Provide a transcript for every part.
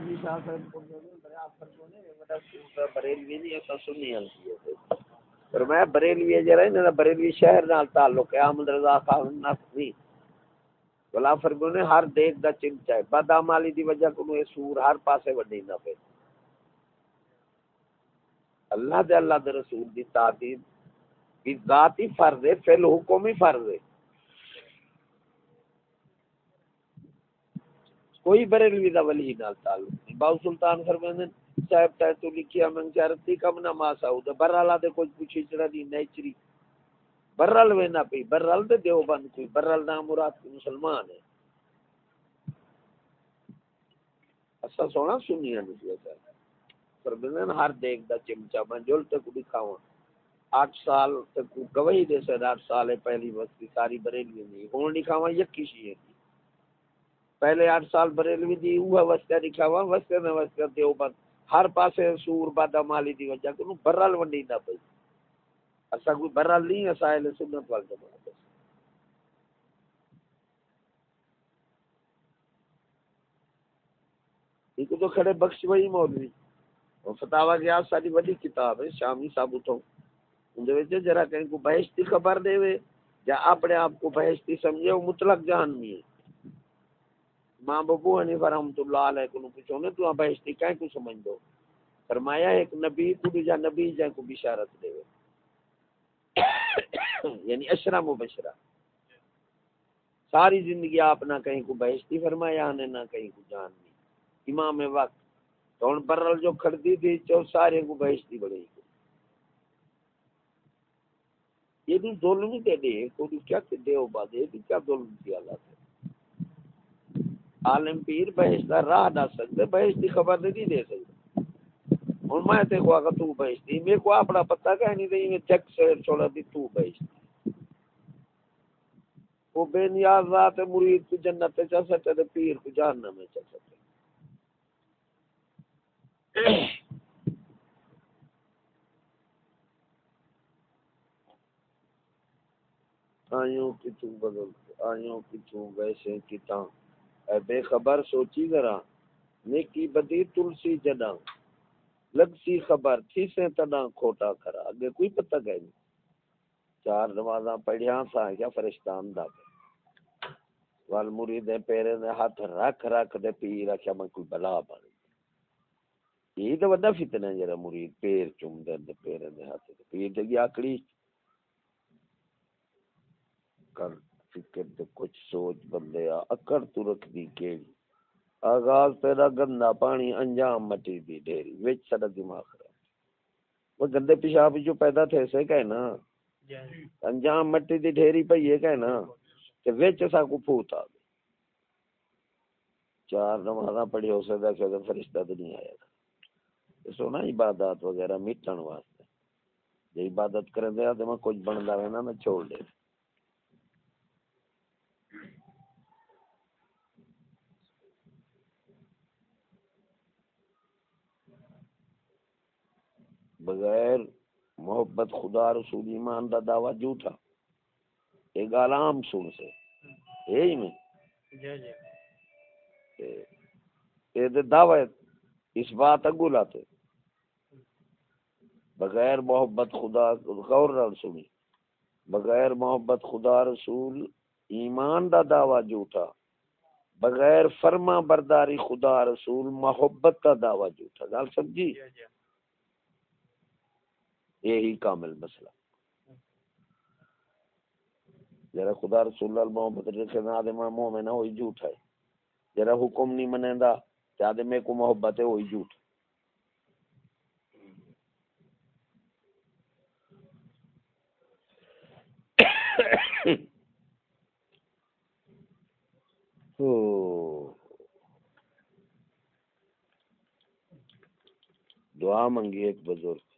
حاجی صاحب صاحب کو بریلوی نہیں سنی ہلکی ہے پر بریلوی جڑا ہے بریلوی شہر نال تعلق ہے احمد رضا خان نقوی بلا فرقوں نے، ہر دیکھ دا چمچا ہے بدامالی دی وجہ کو یہ سور ہر پاسے وڈی نہ پے اللہ دے اللہ دے رسول دی تعظیم کی ذاتی فرض ہے، فعل حکم ہی فرض ہے۔ کوئی بریلوی دا ولی نال تعلق نہیں۔ باو سلطان فرماندے صاحب تے تو لکھیا من چارتی کم نہ ما سعود برالا دے کچھ پوچھی چڑا دی نیچری۔ برل وینا پی برل دے دیو بند کوئی برل نام مراد کی مسلمان ہے۔ اسا سونا سنیا نہیں دیا فرماندے ہر دیکھ دا چمچا میں جول تے کو دکھاواں آٹھ سال تک گواہی دے سے آٹھ سال ہے پہلی وقت کی ساری بریلوی نہیں۔ ہوں دکھاواں یکی شیئر پہلے آٹھ سال بریلوی دی، اوہ وسطہ دکھا ہوا وسطہ میں وسطہ دیو بند۔ ہر پاسے سور بادا مالی دی وجہ کنو برال ونڈی نہ پئی۔ اسا کوئی برال نہیں اسا اہل سنت وال جماعت ایک تو کھڑے بخش وہی مولوی۔ اور فتاوا گیا ساری بڑی کتاب ہے، شامی ثابت ہو اندے وچ جرا کہیں کو بہشتی خبر دے وے، یا اپنے آپ کو بہشتی سمجھے، وہ مطلق جہنمی ہے ماں ببو حنیفہ رحمۃ اللہ علیہ کو پوچھو نے تو بہشتی کہیں کو سمجھ دو فرمایا ایک نبی کو بھی جا نبی جا کو بشارت دے۔ یعنی اشرا مبشرہ ساری زندگی آپ نہ کہیں کو بہشتی فرمایا نے نہ کہیں کو جان نہیں امام وقت۔ تو ان برل جو کھڑتی تھی، چو سارے کو بہشتی بڑے گی یہ بھی ظلم ہی دے دے کوئی کیا دے ہو بات یہ بھی کیا ظلم کیا اللہ عالم پیر بحث دا راہ دا سکتے بحث دی خبر نہیں دے سکتے۔ ہوں میں تے کو اگر تو بحث دی، میرے کو اپنا پتہ کہ نہیں دے میں چیک سے چھوڑا دی، تو بحث دی۔ وہ بے نیاز ذات مرید کو جنت تے چل سکتے تے پیر کو جہنم میں چل سکتے آئیوں کی تو بدل، آئیوں کی تو ویسے کی تاں اے بے خبر سوچی ذرا، نیکی بدی تلسی جڈا لگ سی خبر تھی سے تنا کھوٹا کرا اگے کوئی پتہ گئے نہیں۔ چار نمازاں پڑھیاں سا کیا فرشتان دا وال مرید پیرے نے ہاتھ رکھ رکھ دے پی رکھیا میں کوئی بلا بن یہ تو بڑا فتنہ ہے جرا مرید پیر چوم دے دے پیرے نے ہاتھ پیر تے گیا آکڑی۔ کر فکر تے کچھ سوچ بندے اکڑ تو رکھ دی کیڑی۔ آغاز تیرا گندا پانی انجام مٹی دی ڈیری، وچ سڑا دماغ خراب۔ وہ گندے پیشاب جو پیدا تھے سے کہنا انجام مٹی دی ڈھیری پئی ہے کہنا کہ وچ سا کو پھوت آ گئی چار نمازاں پڑھی ہو سکتا کہ اگر فرشتہ تو نہیں آیا۔ تھا سونا عبادات وغیرہ مٹن واسطے۔ جی عبادت کریں دیا تو میں کچھ بندا ہے نا میں چھوڑ دے۔ بغیر محبت خدا رسول ایمان دا دعویٰ جھوٹا۔ ایک عالم سن سے۔ یہی میں۔ جی جی۔ یہ دے دعویٰ اس بات اگو لاتے۔ بغیر محبت خدا غور سنی۔ بغیر محبت خدا رسول ایمان دا دعویٰ جھوٹا۔ بغیر فرما برداری خدا رسول محبت کا دعویٰ جھوٹا۔ گل سمجھی؟ جی جی۔ یہی کامل مسئلہ۔ جرا خدا رسول اللہ محمد رکھے نہ آدم مومن ہے، وہی جھوٹ ہے۔ جرا حکم نہیں منیندا تے آدم میں کو محبت ہے، وہی جھوٹ۔ دعا منگی ایک بزرگ۔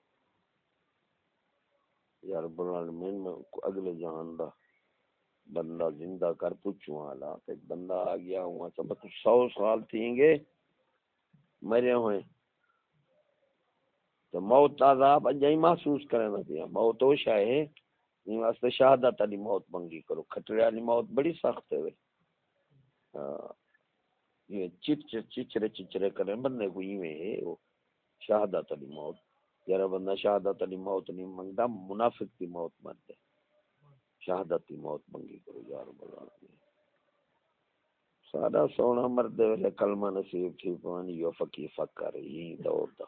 یا رب العالمین میں اگلے جان دا بندہ زندہ کر پوچھوں والا کہ بندہ آ گیا ہوا اچھا سب تو سو سال تھیں گے، مرے ہوئے۔ تو موت عذاب اجا ہی محسوس کرے نہ پیا موت وہ شاہ ہے۔ ان واسطے شہادت والی موت منگی کرو۔ کھٹڑے والی موت بڑی سخت ہے۔ ہاں۔ یہ چچ چچرے چچرے کریں بندے کو ایویں ہے، وہ شہادت علی موت۔ جرا بندہ شہادت علی موت نہیں منگتا، منافق کی موت مرتے شہادت کی موت منگی کرو یار بلا سارا سونا مرد ویلے کلمہ نصیب تھی پانی یو فقی فکر ہی دور دا۔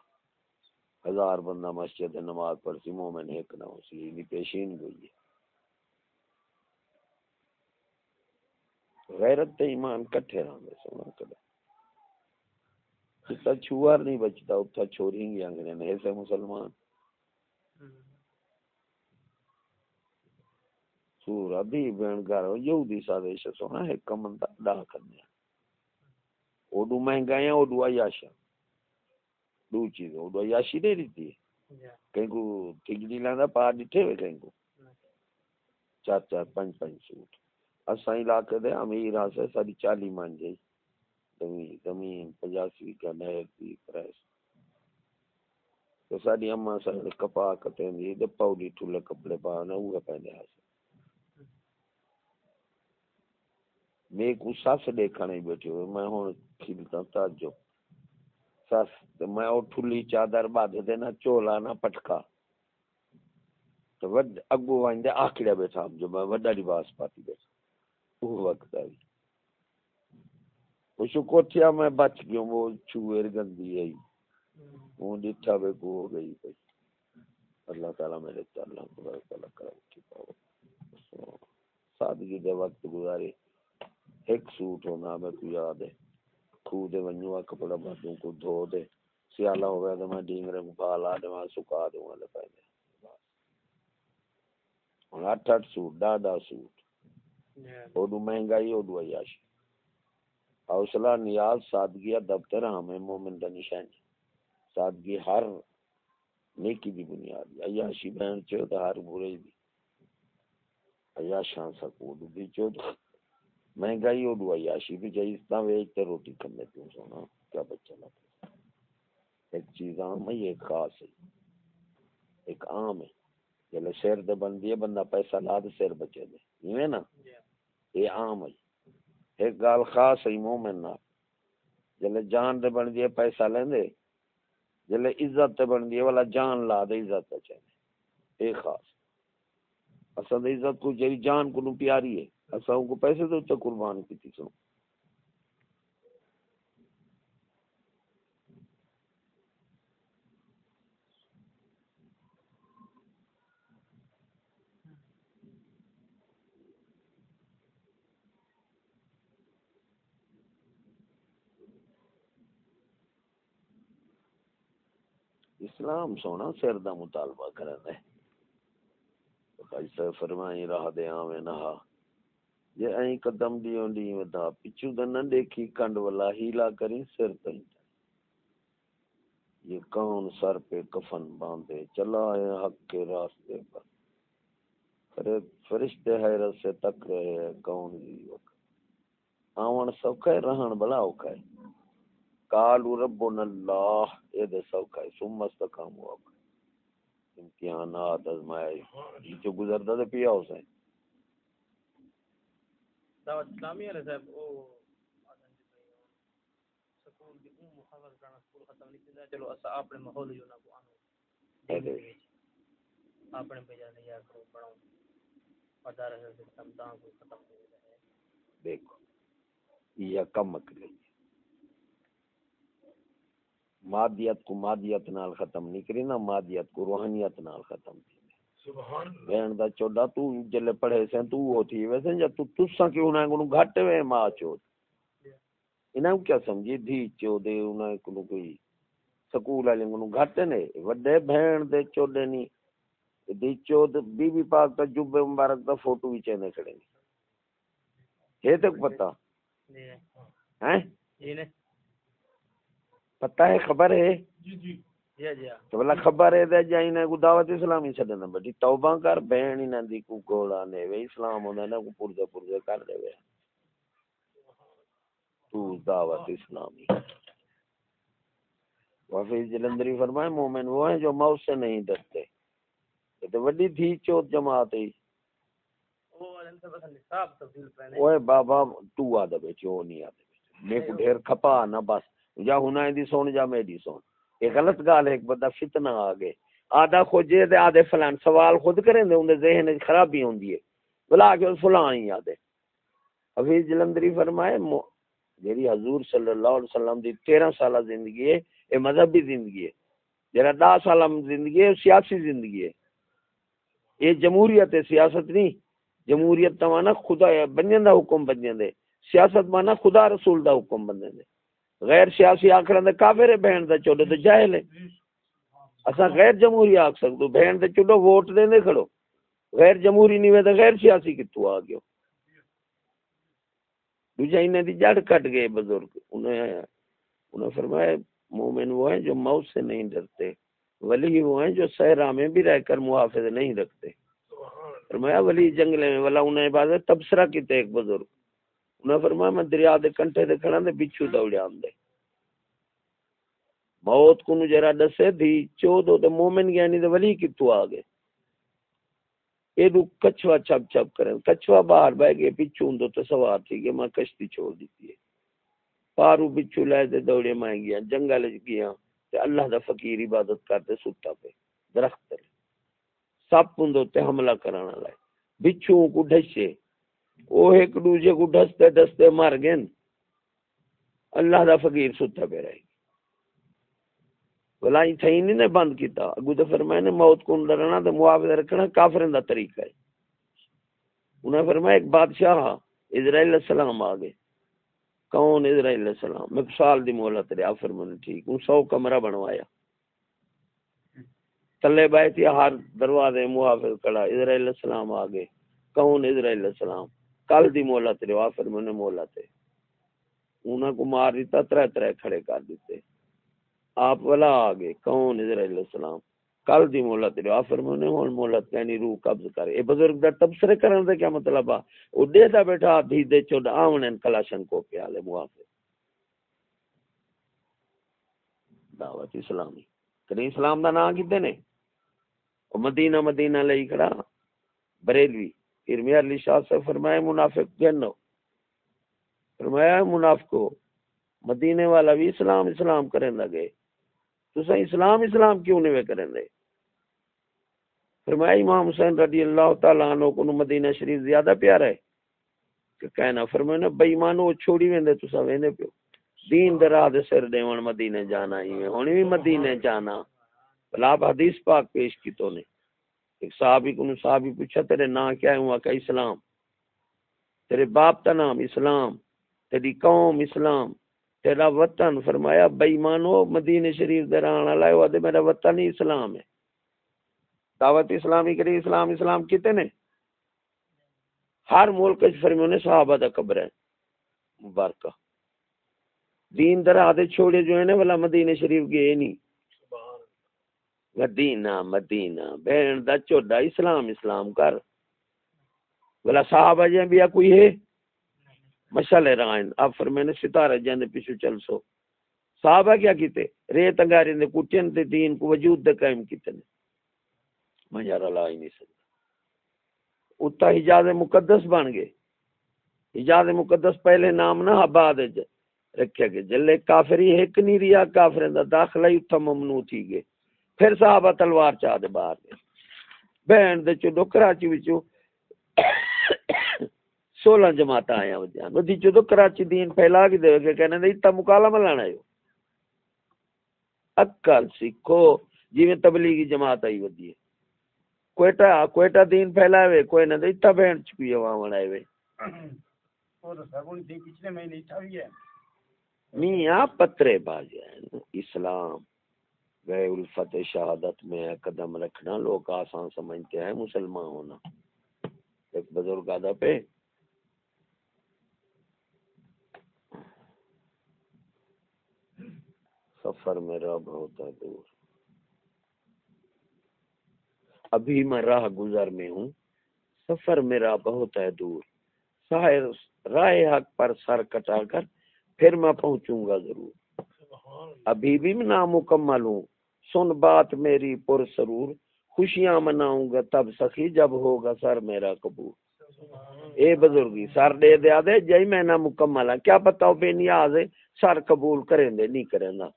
ہزار بندہ مسجد نماز پڑھتی، مومن ایک نہ ہو سی پیشین گئی ہے۔ غیرت تے ایمان کٹھے رہندے سونا کدے۔ جتا چھوار نہیں بچتا اتھا چھوڑیں گے نے ایسے مسلمان سورا دی بین گھر یہودی سادش سونا ہے کمن دا ڈا کرنے اوڈو مہنگا اوڈو عیاشا دو چیز اوڈو عیاشی نہیں رہتی ہے کہیں کو ٹھگڑی لاندا پا ڈٹھے ہوئے کہیں کو چار چار پنج پنج سوٹ اساں علاقے دے امیر ہاسے ساری چالی مان جائی زمین زمین پجاسی کا نہر دی پریس تو ساری اما سارے کپا کٹیں دی دے پاؤڈی ٹھولے کپڑے پا نہ وہ پہنے ہاسے میں کو ساس دیکھنے بیٹھے ہوئے میں ہوں کھلتا تاجو ساس میں او ٹھلی چادر باندھ دینا چولا نہ پٹکا تو ود اگو وائندے آکڑیا بیٹھا جو میں وڈا لباس پاتی بیٹھا وہ وقت آئی اس کوٹھیا میں بچ گیا وہ چویر گندی ہے وہ ڈٹھا بے کو ہو گئی بھائی اللہ تعالیٰ میرے تعالیٰ تبارک تعالیٰ کرم کی پاو سادگی دے وقت گزارے ایک سوٹ ہونا میں کو یاد ہے کھو دے ونجوا کپڑا کو دھو دے سیالہ ہو گیا تو میں ڈینگرے کو دے وہاں سکا دوں گا لے اٹھ اٹھ سوٹ ڈاڈا سوٹ اودو مہنگائی اودو عیاشی حوصلہ نیاز سادگی دفتر ہمیں مومن دا نشانی سادگی ہر نیکی دی بنیاد عیاشی بہن چو تو ہر برے دی۔ عیاشاں سکود دی چو تو مہنگائی اودو عیاشی بھی جائے اتنا ویچتے روٹی کرنے کیوں سونا؟ کیا بچہ لگتا ایک چیز عام ہے یہ ایک خاص ہے۔ ایک عام ہے۔ جلے شیر دے بندی ہے بندہ پیسہ لا دے شیر بچے دے۔ یہ نا؟ یہ عام ہے۔ ایک گال خاص ہی مومن نال جلے جان دے بن دی پیسہ لیندے جلے عزت تے بن دی والا جان لا دے، عزت تے چاہے اے خاص۔ اصل عزت کو جری جان کو نو پیاری ہے، اساں کو پیسے تو قربان کیتی سو اسلام سونا سر دا مطالبہ کرنا ہے خاج صاحب فرمائی راہ دے آویں نہا یہ این قدم دیوں دی ودا پچھو دا نہ دیکھی کنڈ والا ہیلا کریں سر تہیں یہ کون سر پہ کفن باندھے چلا ہے حق کے راستے پر۔ فرشتے حیرت سے تک رہے ہیں کون ہی وقت۔ آون سوکھے رہن بلا اوکھے۔ قالوا ربنا اللہ اے دے ہے ثم استقاموا امتحانات ازمائے یہ جو گزرتا تھا پیا حسین۔ دعوت اسلامی علیہ صاحب او سکول دی اون محاور کرنا سکول ختم نہیں کیندا چلو اسا اپنے ماحول جو نہ کو آنو اپنے بھیجا نہیں یار کرو بڑھاؤ۔ پردہ رہے سسٹم تاں کو ختم ہو جائے دیکھو یہ کم کرے مادیت کو مادیت نال ختم نہیں کری نا مادیت کو روحانیت نال ختم تھی۔ بہن دا چوڑا تو جلے پڑھے سے تو وہ تھی۔ ویسے جا تو تسا کیوں نہ کو گھٹ وے ماں چود؟ انہاں کیا سمجھی؟ دھی چو دے انہاں کو کوئی سکول والے کو گھٹ نے۔ وڈے بہن دے چوڑے نہیں دی چود بی بی پاک کا جبے مبارک دا فوٹو بھی چینے کھڑے ہے تک پتہ؟ ہیں؟ جی نے۔ پتہ ہے خبر ہے؟ جی جی۔ جی جی تو بلا خبر ہے دے جائیں نہ کو دعوت اسلامی چھڈنا بڑی توبہ کر بہن ہی نہ دی کو گوڑا نے وے اسلام ہوندا نہ کو پردے پردے کر دے وے۔ تو دعوت اسلامی۔ وفی جلندری فرمائے مومن وہ ہیں جو موت سے نہیں ڈرتے یہ تو وڈی تھی چوت جماعت ہے۔ وہ بابا تو آ دے بیچو نہیں آ دے میں کو ڈھیر کھپا نہ بس۔ جا ہونا دی سون جا میری سون۔ یہ غلط گال ہے، ایک بندہ فتنہ آ گئے۔ آدھا خوجے دے، آدھے فلان۔ سوال خود کریں دے انہیں ذہن خرابی ہوندی ہے۔ بلا کے فلان ہی آدھے حفیظ جلندری فرمائے جیری حضور صلی اللہ علیہ وسلم دی تیرہ سالہ زندگی ہے، یہ مذہبی زندگی ہے۔ جرا دا سالہ زندگی ہے سیاسی زندگی ہے۔ یہ جمہوریت ہے، سیاست نہیں۔ جمہوریت تو مانا خدا بنجن دا حکم بنجن دے۔ سیاست مانا خدا رسول دا حکم بنجن دے۔ غیر سیاسی آخر دے کافر ہے، بہن دا چوڑے تو جاہل ہے۔ اسا غیر جمہوری آکھ سکتو بہن دے چوڑو ووٹ دے کھڑو۔ غیر جمہوری نہیں وے غیر سیاسی کتو آ گیو۔ دوجہ انہیں دی جڑ کٹ گئے بزرگ۔ انہیں انہیں فرمایا، مومن وہ ہیں جو موت سے نہیں ڈرتے۔ ولی وہ ہیں جو سہرا میں بھی رہ کر محافظ نہیں رکھتے۔ فرمایا، ولی جنگلے میں، ولا انہیں عبادت تبصرہ کیتے ایک بزرگ۔ انہیں فرمایا میں دریا دے کنٹے دے کھڑا دے بچھو دوڑے آن موت کو نجرہ دسے دی چودو دے مومن گیانی دے ولی کتو آگے یہ دو کچھوا چپ چپ کریں، کچھوا باہر بہ گئے پچھو اندو تو سوار تھی کہ میں کشتی چھوڑ دیتی ہے۔ پارو پچھو لائے دے دوڑے مائیں گیا، جنگل گیا، تے اللہ دا فقیر عبادت کرتے ستا پہ درخت تے۔ سب اندو تے حملہ کرانا لائے۔ بچھو کو ڈھشے۔ وہ ایک دوجے کو ڈستے ڈستے مر گئے اللہ دا فقیر ستا پہ رہے بلا تھئی نہیں نے بند کیتا۔ اگو تے فرمایا نے موت کو ڈرنا تے معاوضہ رکھنا کافرن دا طریقہ ہے۔ انہاں فرمایا ایک بادشاہ اسرائیل علیہ السلام آ گئے۔ کون اسرائیل علیہ السلام؟ میں سال دی مہلت رہا فرمایا ٹھیک۔ ان سو کمرہ بنوایا۔ تلے بیٹھ ہر دروازے محافظ کڑا اسرائیل علیہ السلام آ گئے۔ کون اسرائیل علیہ السلام؟ کل دی مہلت رہا فرمایا مہلت ہے انہاں کو مار دیتا، ترے ترے کھڑے کر دیتے۔ آپ والا آگے کون اسرائیل علیہ السلام؟ کل دی مولت دے آفر میں نے مولت کہنی یعنی روح قبض کرے۔ اے بزرگ دا تبصرے کرن دے کیا مطلب آ؟ او دے دا بیٹھا دھی دے چود آونن کلاشن کو پیا لے، موافق۔ دعوت اسلامی۔ کریں اسلام دا نام کیتے نے؟ مدینہ مدینہ لئی کھڑا۔ بریلوی۔ ارمی علی شاہ سے فرمایا منافق جنو فرمایا منافقو مدینے والا بھی اسلام اسلام کریں لگے۔ تو اسلام اسلام کیوں نہیں کریں دے فرمایا، امام حسین رضی اللہ تعالیٰ عنہ کو مدینہ شریف زیادہ پیارا ہے۔ کہ کہنا فرمایا بے ایمانو چھوڑی ویندے تو سا ویندے پیو۔ دین درا دے سر دیوان مدینے جانا ہی ہے، ہونی بھی مدینے جانا۔ بلا حدیث پاک پیش کی تو نے۔ ایک صحابی کو صحابی پوچھا، تیرے نا کیا ہے؟ ہوا کہ اسلام۔ تیرے باپ تا نام اسلام، تیری قوم اسلام، تیرا وطن۔ فرمایا بےمانو مدینہ شریف دران والا ہے دے میرا وطن ہی اسلام ہے۔ دعوت اسلامی کری، اسلام اسلام کتے نے؟ ہر ملک فرمیوں نے صحابہ دا قبر ہے۔ مبارکہ۔ دین در آدھے چھوڑے جو ہیں والا مدینہ شریف گئے نہیں۔ مدینہ مدینہ۔ بہن دا چوڑا اسلام اسلام کر۔ والا صحابہ جائیں بھی کوئی ہے؟ مشال رائن۔ اب فرمینے ستارہ جانے پیچھو چل سو۔ صحابہ کیا کیتے؟ ریت انگاری نے کٹین تے دین کو وجود دے قائم کیتے نے۔ مجھارا لا ہی نہیں سکتا۔ اتا حجاز مقدس بن گئے۔ حجاز مقدس پہلے نام نہ آباد رکھے گئے جلے کافری ایک نہیں ریا کافرین دا داخلہ ہی اتھا ممنوع تھی گئے پھر صحابہ تلوار چاہ دے باہر گئے۔ بہن دے چو دو کراچی بچو سولہ جماعت آیا وہ دی جو کراچی دین پھیلا کے دے کے کہنے دے اتا مکالمہ لانا ہے اکل سکھو جی میں تبلیغی جماعت آئی ودی ہے۔ کوئٹہ کوئٹہ دین پھیلا ہے کوئی نہ دے اتا بہن چکی ہے وہاں بڑھائے ہوئے میاں پترے باز اسلام۔ گئے الفت شہادت میں قدم رکھنا لوگ آسان سمجھتے ہیں مسلمان ہونا۔ ایک بزرگ آدھا پہ۔ سفر میرا بہت ہے دور۔ ابھی میں راہ گزر میں ہوں۔ سفر میرا بہت ہے دور۔ راہ حق پر سر کٹا کر پھر میں پہنچوں گا ضرور۔ ابھی بھی میں نامکمل ہوں۔ سن بات میری پر سرور، خوشیاں مناؤں گا تب سخی، جب ہوگا سر میرا قبول۔ اے بزرگی، سر دے دیا دے، جائی میں نہ مکمل ہے کیا پتا بے نیاز ہے، سر قبول کریں دے، نہیں کریں دا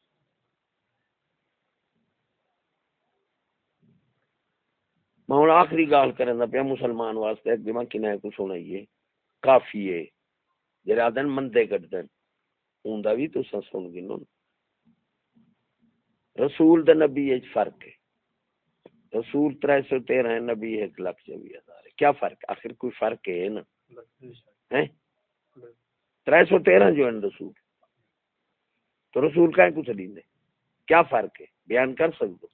میں ہوں آخری گال کریں دا پیا مسلمان واسطے، ایک دماغ کی کو سنائیے کافی ہے۔ جرا دن مندے کٹ دن ہوں بھی تو سن گی نون رسول دا نبی ایج فرق ہے۔ رسول تر سو تیرہ ہے، نبی ایک لاکھ چوبی ہزار ہے۔ کیا فرق؟ آخر کوئی فرق ہے نا؟ تر سو تیرہ جو ہے رسول۔ تو رسول کا کچھ نہیں دے۔ کیا فرق ہے؟ بیان کر سکتے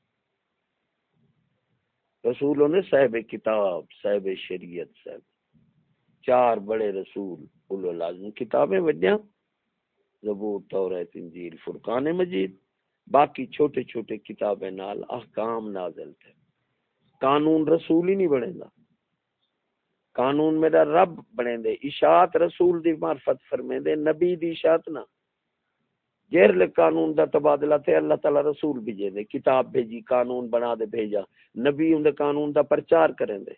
رسولوں نے صاحب کتاب، صاحب شریعت، صاحب چار بڑے رسول، اولو لازم کتابیں وجہ زبور توریت انجیل، فرقان مجید۔ باقی چھوٹے چھوٹے کتابیں نال احکام نازل تھے۔ قانون رسول ہی نہیں بنے گا قانون میرا رب بنے دے اشاعت رسول دی معرفت فرمے دے نبی دی اشاعت نہ۔ جہر قانون دا تبادلہ تے اللہ تعالی رسول بھیجے دے۔ کتاب بھیجی، قانون بنا دے بھیجا۔ نبی ان دے قانون دا پرچار کریں دے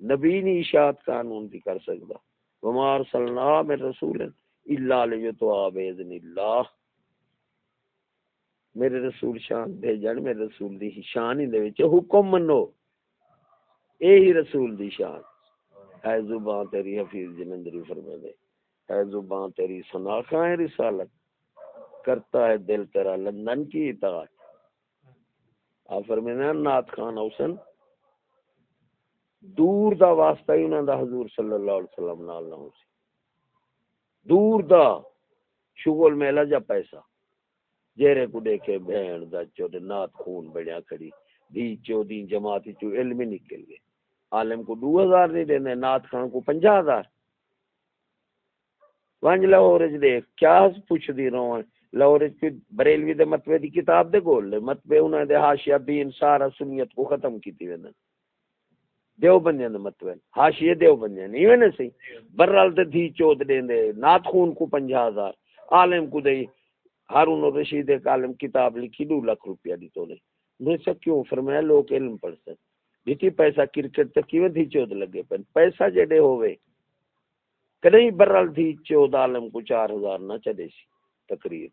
نبی نہیں اشاعت قانون دی کر سکتا ومار صلی اللہ میں رسول اللہ علیہ تو آبے اللہ۔ میرے رسول شان دے جان میرے رسول دی شان ہی دے وچ حکم منو۔ اے ہی رسول دی شان۔ اے زبان تیری حفیظ جنندری فرما دے اے زبان تیری سنا ہے رسالت۔ کرتا ہے دل تیرا لندن کی اطاعت۔ آ فرمینا نات خان حسن دور دا واسطہ ہی انہاں دا حضور صلی اللہ علیہ وسلم نال نہ ہو سی۔ دور دا شغل میلا جا پیسہ۔ جیرے کو دیکھے بہن دا چود نات خون بڑیا کھڑی دی چو دی جماعتی چو علم نکل گئے۔ عالم کو دو ہزار نہیں دینے، نات خان کو پنجا ہزار۔ وانج لاہورج دیکھ، کیا پوچھ دی رہا ہے لاہورج پہ بریلوی دے مطبع دی کتاب دے گول لے مطبع انہوں دے حاشیہ دین سارا سنیت کو ختم کی تھی ویدن دیو بنجن دے مطبع حاشیہ دیو بنجن نہیں وینے سی برال دے دھی چود دین دے، نات خون کو پنجا ہزار۔ عالم کو دے ہارون رشید ایک عالم کتاب لکھی، دو لاکھ روپیہ دی تو نے۔ میں سے کیوں فرمایا، لوگ علم پڑھ سکتے دیتی پیسہ کرکٹ تک کیوں دی چود لگے پن پیسہ جڑے ہوئے کدیں برال دی چود عالم کو چار ہزار نہ چلے سی تقریر۔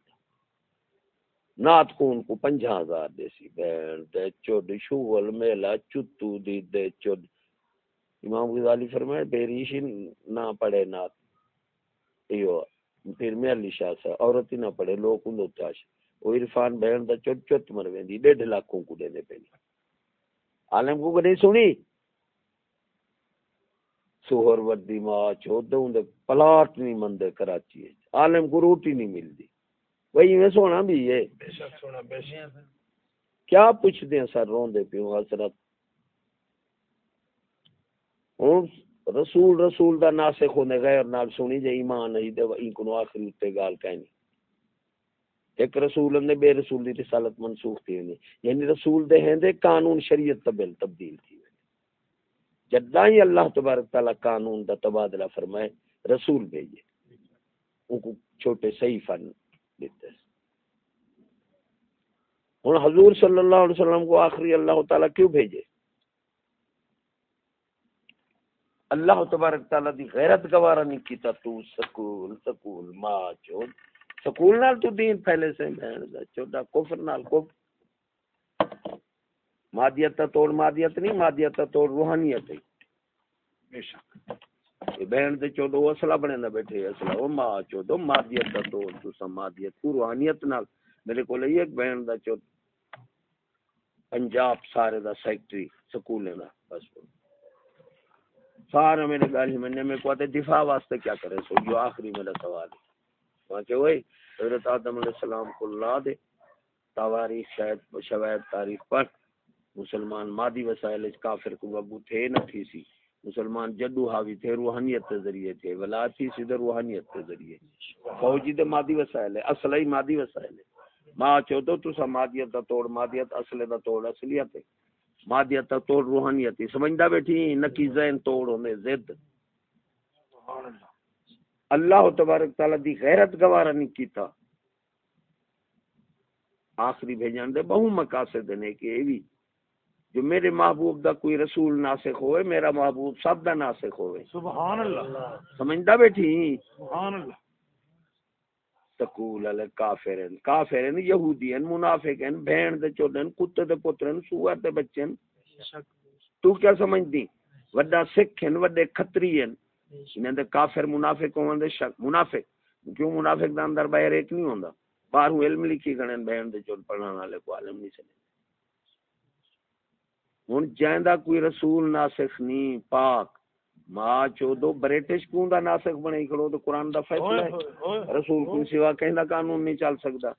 نات خون کو پنجا ہزار دے سی۔ بین دے چود شوغل میلا چتو دی دے چود۔ امام غزالی فرمائے بیریشی نہ پڑے نات ایو۔ پھر میں علی شاہ سا عورت ہی نہ پڑے لوگ ان چاش وہ عرفان بہن دا چت چت مر ویندی ڈیڑھ لاکھوں کو دینے پہ عالم کو نہیں سنی؟ سوہر وردی ماں چود دے پلاٹ نہیں مندے کراچی ہے عالم کو روٹی نہیں ملتی وہی میں سونا بھی ہے۔ کیا پوچھ دیں سر رون دے پیوں حضرت؟ ہوں؟ رسول رسول دا ناسخ ہونے غیر نال سنی جے ایمان نہیں دے این کو آخری تے گال کہنی۔ ایک رسول نے بے رسول دی رسالت منسوخ تھی نہیں یعنی رسول دے ہیں دے قانون شریعت تبل تبدیل تھی جدا ہی اللہ تبارک تعالی قانون دا تبادلہ فرمائے، رسول بھیجے۔ ان کو چھوٹے صحیح فن دیتے۔ ہن حضور صلی اللہ علیہ وسلم کو آخری اللہ تعالی کیوں بھیجے؟ اللہ تبارک تعالی دی غیرت گوارا نہیں کیتا تو سکول سکول ما چود۔ سکول نال تو دین پہلے سے بہن دا چودا کفر نال کو مادیت تا توڑ مادیت نہیں مادیت تا توڑ روحانیت ہے۔ بے شک۔ یہ بہن دے چودو اصلہ بنے نہ بیٹھے اصلہ۔ وہ ماں چودو مادیت تا توڑ تو سم مادیت تو روحانیت نال۔ میرے کو لئی ایک بہن دا چود پنجاب سارے دا سیکٹری سکول دا بس۔ بول سارا میرے گالی میں نے میں کو دفاع واسطے کیا کرے؟ سو جو آخری میرا سوال ہے۔ وہاں کہ وہی حضرت آدم علیہ السلام کو لا دے۔ تواریخ شاید شواید تاریخ پر مسلمان مادی وسائل کافر کو ابو تھے نہ تھی سی۔ مسلمان جدو حاوی تھے، روحانیت کے ذریعے تھے۔ ولا تھی سیدھے روحانیت کے ذریعے۔ فوجی دے مادی وسائل ہے اصل ہی مادی وسائل ہے۔ ماں چودو تو سا مادیت دا توڑ، مادیت اصل دا توڑ، اصلیت ہے۔ مادیت توڑ روحانیت سمجھدا بیٹھی نکی ذہن توڑ ہونے زد اللہ تبارک تعالی دی غیرت گوارا نہیں کیتا۔ آخری بھیجان دے بہو مقاصد نے کہ بھی جو میرے محبوب دا کوئی رسول ناسخ ہوئے میرا محبوب سب دا ناسخ ہوئے۔ سبحان اللہ۔ سمجھدا بیٹھی؟ سبحان اللہ۔ تقول علی کافرن کافرن یہودین منافقن بہن دے چودن کتے دے پترن سوار دے بچن تو کیا سمجھدی؟ وڈا سکھن وڈے کھترین انہاں دے کافر منافق ہون دے شک، منافق۔ کیوں منافق دا اندر باہر ایک نہیں ہوندا؟ باہر علم لکھی گھنن بہن دے چود پڑھان والے کو عالم نہیں سنے ہن جیندا کوئی رسول ناسخ نہیں، پاک۔ ماں چودو برٹش کیوں دا ناسخ بنے کھڑو تو قرآن دا فیصلہ ہے رسول کو سوا کہیں قانون نہیں چل سکتا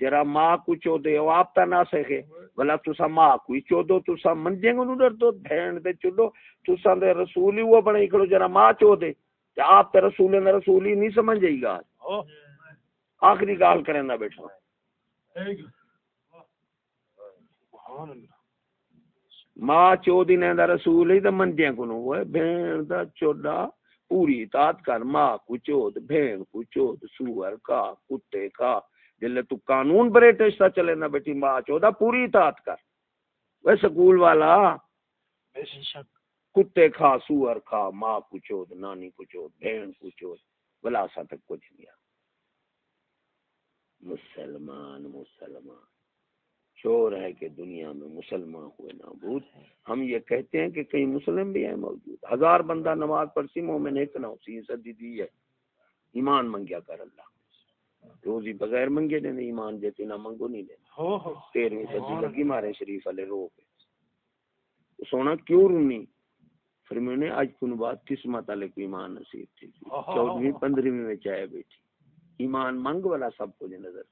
جرا ماں کو چودے او آپ تا ناسخ ہے بلا تسا ماں کو چودو تسا منجیں گو نڈر تو بھین دے چودو تسا دے رسول ہی وہ بنے کھڑو جرا ماں چودے تے آپ تے رسول نے رسول ہی نہیں سمجھے گا آخری گال کریں نہ بیٹھا سبحان اللہ ماں چودی نے دا رسول ہی تے منجیں کو نو بھین دا چودا پوری اطاعت کر ماں کو چود بھین کو چود سور کا کتے کا جلے تو قانون بریٹش تا چلے نہ بیٹی ماں چودا پوری اطاعت کر وہ سکول والا کتے کھا سور کھا ماں کو چود نانی کو چود بہن کو چود بلاسا تک کچھ نہیں مسلمان مسلمان چور ہے کہ دنیا میں مسلمان ہوئے نابود۔ ہم یہ کہتے ہیں کہ کئی مسلم بھی ہیں موجود۔ ہزار بندہ نماز پڑھسی مومن ایک نہ اسی صدی دی ہے۔ ایمان منگیا کر اللہ۔ روزی بغیر منگے دینے ایمان دیتے نہ منگو نہیں دینا ہو ہو۔ تیرہویں صدی لگی مارے شریف والے رو پہ۔ سونا کیوں رونی؟ پھر میں نے آج کن بات قسمت والے کو ایمان نصیب تھی۔ چودہویں پندرہویں میں چاہے بیٹھی۔ ایمان منگ والا سب کچھ نظر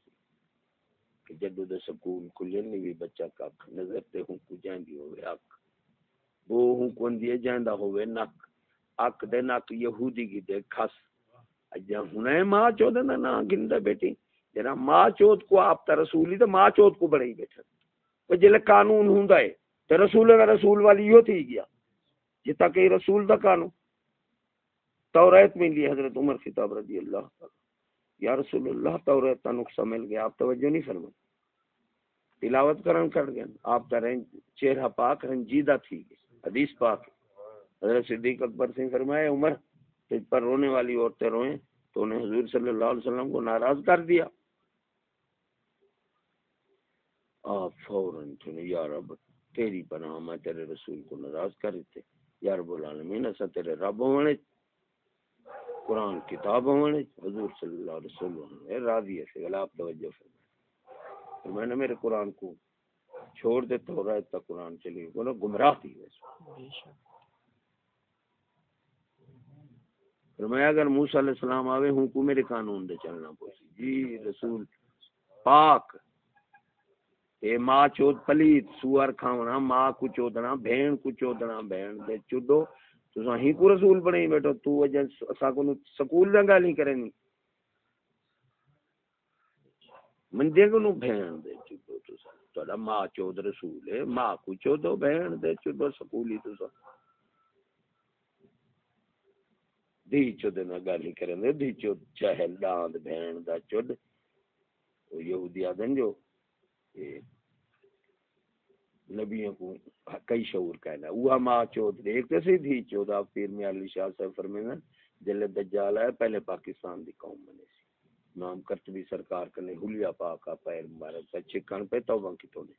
کہ جدو دے سکول کھلن بھی بچہ کک نظر تے ہوں کو جاندی ہوئے اک وہ ہوں کون دیے جاندہ ہوئے نک اک دے نک یہودی کی دے کھس۔ اجا ہنے ماں چودے نا نا گندہ بیٹی جنا ماں چود کو آپ تا رسولی تے ماں چود کو بڑے ہی بیٹھا۔ وہ جلے قانون ہوں دے تے رسول کا رسول والی یو تھی گیا جتا کہ رسول دا قانون۔ توریت میں لی حضرت عمر خطاب رضی اللہ عنہ یا رسول اللہ توریت تا نقصہ مل گیا۔ آپ توجہ نہیں فرمائے تلاوت کرن کر گیا آپ تا رہن چہرہ پاک، رنجیدہ تھی۔ حدیث پاک۔ حضرت صدیق اکبر سے فرمایا، عمر، تجھ پر رونے والی عورتیں روئیں۔ تو انہیں حضور صلی اللہ علیہ وسلم کو ناراض کر دیا۔ آپ فوراً چنے یا رب، تیری پناہ میں تیرے رسول کو ناراض کر دیتے۔ یا رب العالمین، ایسا تیرے رب ہونے۔ قرآن کتاب ہونے حضور صلی اللہ علیہ وسلم اے راضی ہے گلا آپ توجہ فرمائے تو میں نے میرے قرآن کو چھوڑ دے تو رہا تک قرآن چلی۔ گئی گمراہ تھی۔ ویسے فرمایا اگر موسیٰ علیہ السلام آوے ہوں کو میرے قانون دے چلنا پوسی۔ جی رسول پاک اے ماں چود پلیت سوار کھاونا ماں کو چودنا بہن کو چودنا بہن دے چودو۔ تو ہی کو رسول بنے بیٹھو؟ تو وجہ اسا کو سکول دا گالی کرے نہیں مندے کو نو بہن دے چودو تو سا تو ماں چود رسول ہے، ماں کو چودو بہن دے چودو سکولی تو سا دی چود نہ گالی کرن دے دی چود چہل داند بہن دا چود او یہودی آدن جو نبیوں کو کئی شعور کہنا وہ ماں چود دیکھتے سی تھی چود پیر میں علی شاہ صاحب فرمینا جلے دجال ہے پہلے پاکستان دی قوم بنے سی۔ نام کرتبی سرکار کنے، حلیہ پاک پیر مبارک پہ چکن پہ توبہ کی تو تونے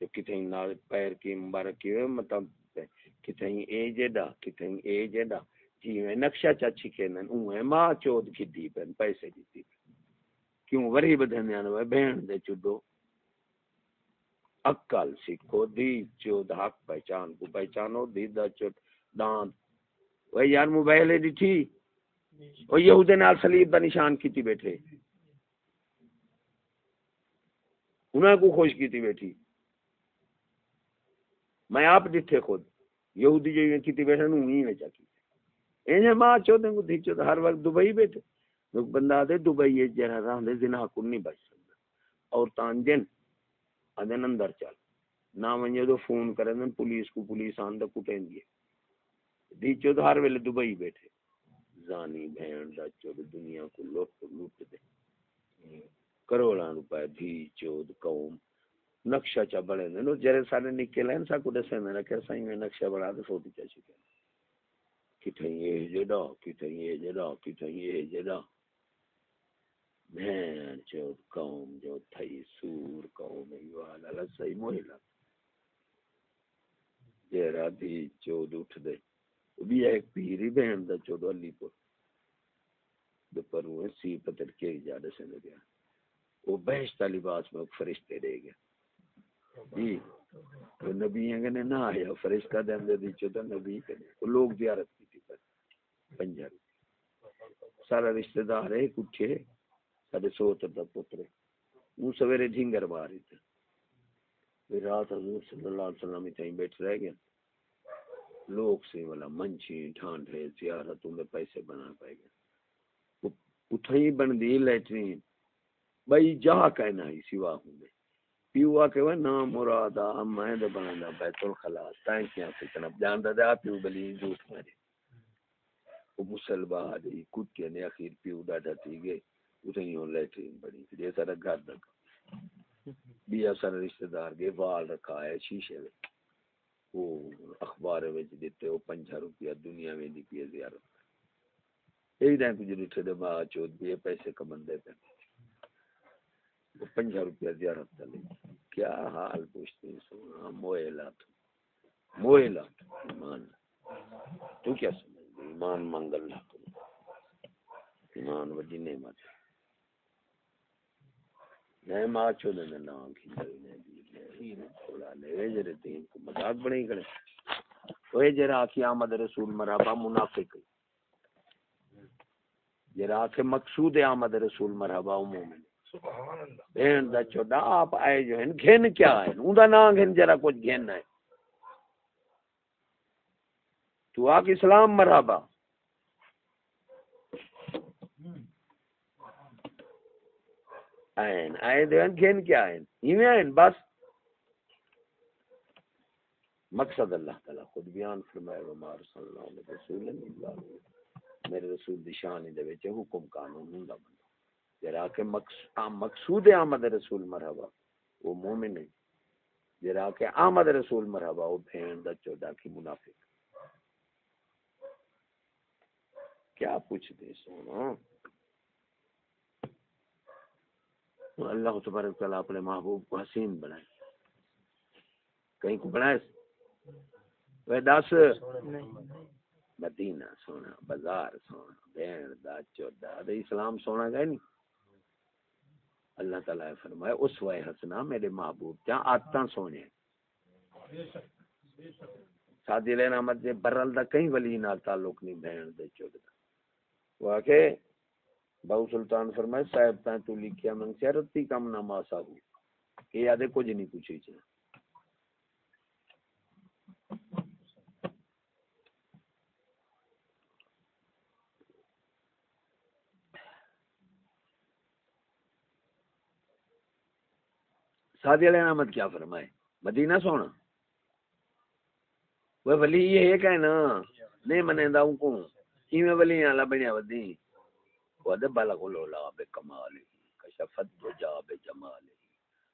جو کتیں نال پیر کی مبارک کی ہوئے مطلب پہ کتیں اے جیڈا کتیں اے جیڈا۔ جی میں نقشہ چاچی کے نن اوے ماں چود کی دی پن پیسے دی دی کیوں؟ وری بدھن جانا یعنی بہن دے چودو عقل سیکھو دی چود حق پہچان کو پہچانو دی دا چود دان وہ یار موبائل ہے ڈٹھی وہ یہودے نال صلیب دا نشان کیتی بیٹھے۔ انہیں کو خوش کیتی بیٹھی۔ میں آپ ڈٹھے خود۔ یہودی جو یہ کیتی بیٹھے نو ہی وچا کی انہیں ماں چودیں کو دی چود ہر وقت دبئی بیٹھے۔ لوگ بندہ دے دبئی ہے جرہ راہ دے زنا کو نہیں بچ سکتا۔ اور تان جن۔ ادن اندر چل۔ نہ ونجے تو فون کرے دن پولیس کو، پولیس آن دا کٹیں دیے دی چود ہر ویلے دبئی بیٹھے۔ زانی بہن دا چود دنیا کو لوٹ لوٹ دے۔ کروڑاں روپے دی چود، قوم۔ نقشہ چا بڑے نے نو جرے سارے نکے لین سا کو دسے میں رکھے سائیں میں نقشہ بڑا دے فوٹو چا چکے۔ کتھیں یہ جڑا کتھیں یہ جڑا کتھیں یہ جڑا۔ بہن چود قوم جو تھئی سور قوم ایوالا لسائی موہلا جیرا بھی چود اٹھ دے بھی ایک پیری بہن دا چود علی پور دو پر وہ سی پتر کے اجادہ سے دے وہ بہشتہ لباس میں فرشتے دے گیا جی تو نبی ہیں کہ نہ آیا فرشتہ دے اندر دی چود نبی کے وہ لوگ زیارت کی تھی پر پنجر سارا رشتہ دار ہے کچھے سارے سوتر دا پتر وہ سویرے جھنگر باری تھے پھر رات حضور صلی اللہ علیہ وسلم تہیں بیٹھ رہ گیا لوگ سے والا منچی ٹھانڈ زیارتوں میں پیسے بنا پائے گا اتھائی بن دی لیٹرین بھائی جا کہنا ہی سوا ہوں میں پیو کے وہ نام مراد آ میں دے بنا بیت الخلا تائیں کیا فکر جان دا پیو بلی جھوٹ مارے وہ مسلبہ دی کتے نے اخیر پیو ڈاڈا تھی گئے اتھائی ہوں لیٹرین بڑی پھر یہ سارا گھر دکھا بیا سر رشتہ دار گئے وال رکھا ہے شیشے میں وہ اخبار میں دیتے وہ پنجا روپیہ دنیا میں دی پی زیارت یہی دیں کچھ ڈٹھے دے ماں چود بھی پیسے کمن دے پہ وہ پنجا روپیہ زیارت چلے کیا حال پوچھتے ہیں سونا موئلہ تو موئلہ تو ایمان تو کیا سمجھ ایمان منگل اللہ ایمان وجی نعمت ہے نہیں ماں چولے نے نام کی نے دی تھوڑا لے جرے تین کو مذاق بنے کرے وہ جرا کی آمد رسول مرحبا منافق جرا کے مقصود آمد رسول مرحبا او مومن سبحان اللہ۔ بہن دا چودا آپ آئے جو ہیں گھن کیا ہے۔ اون دا نام گھن جرا کچھ گھن ہے تو آ اسلام مرحبا آئین آئے دیوان گھن کیا آئین؟ ہیویں آئین، بس۔ مقصد اللہ تعالیٰ خود بیان فرمائے، وما رسول اللہ علیہ رسول اللہ میرے رسول دی شان دے وچ حکم قانون ہوندا بندہ۔ جرا کہ مقصود آمد رسول مرحبا، وہ مومن ہے۔ جرا کہ آمد رسول مرحبا، وہ بھین دا چودا کی منافق۔ کیا پوچھ دے سونا؟ اللہ تبارک تعالیٰ اپنے محبوب کو حسین بنائے۔ کہیں کو بنائے؟ وہ دس۔ مدینہ سونا، بازار سونا بین دا چودا دے اسلام سونا گئے نہیں؟ اللہ تعالیٰ فرمائے اس وائے حسنا میرے محبوب کیا آتا سونے۔ سادی لینا مت برل دا کہیں ولی نہ تعلق نہیں، بہن دے چودا وہ آکے باو سلطان فرمائے صاحب، تاں تو لکھیا من سے رتی کم نہ ماسا ہو کہ یادے کچھ نہیں پوچھی جی۔ چھے سادی علیہ نامت کیا فرمائے؟ مدینہ سونا۔ وہ ولی یہ ہے کہ نا، نہیں منے دا ان کو کیویں ولی اللہ بنیا ودی؟ وہ دے بالا کو کشفت دو جا جمال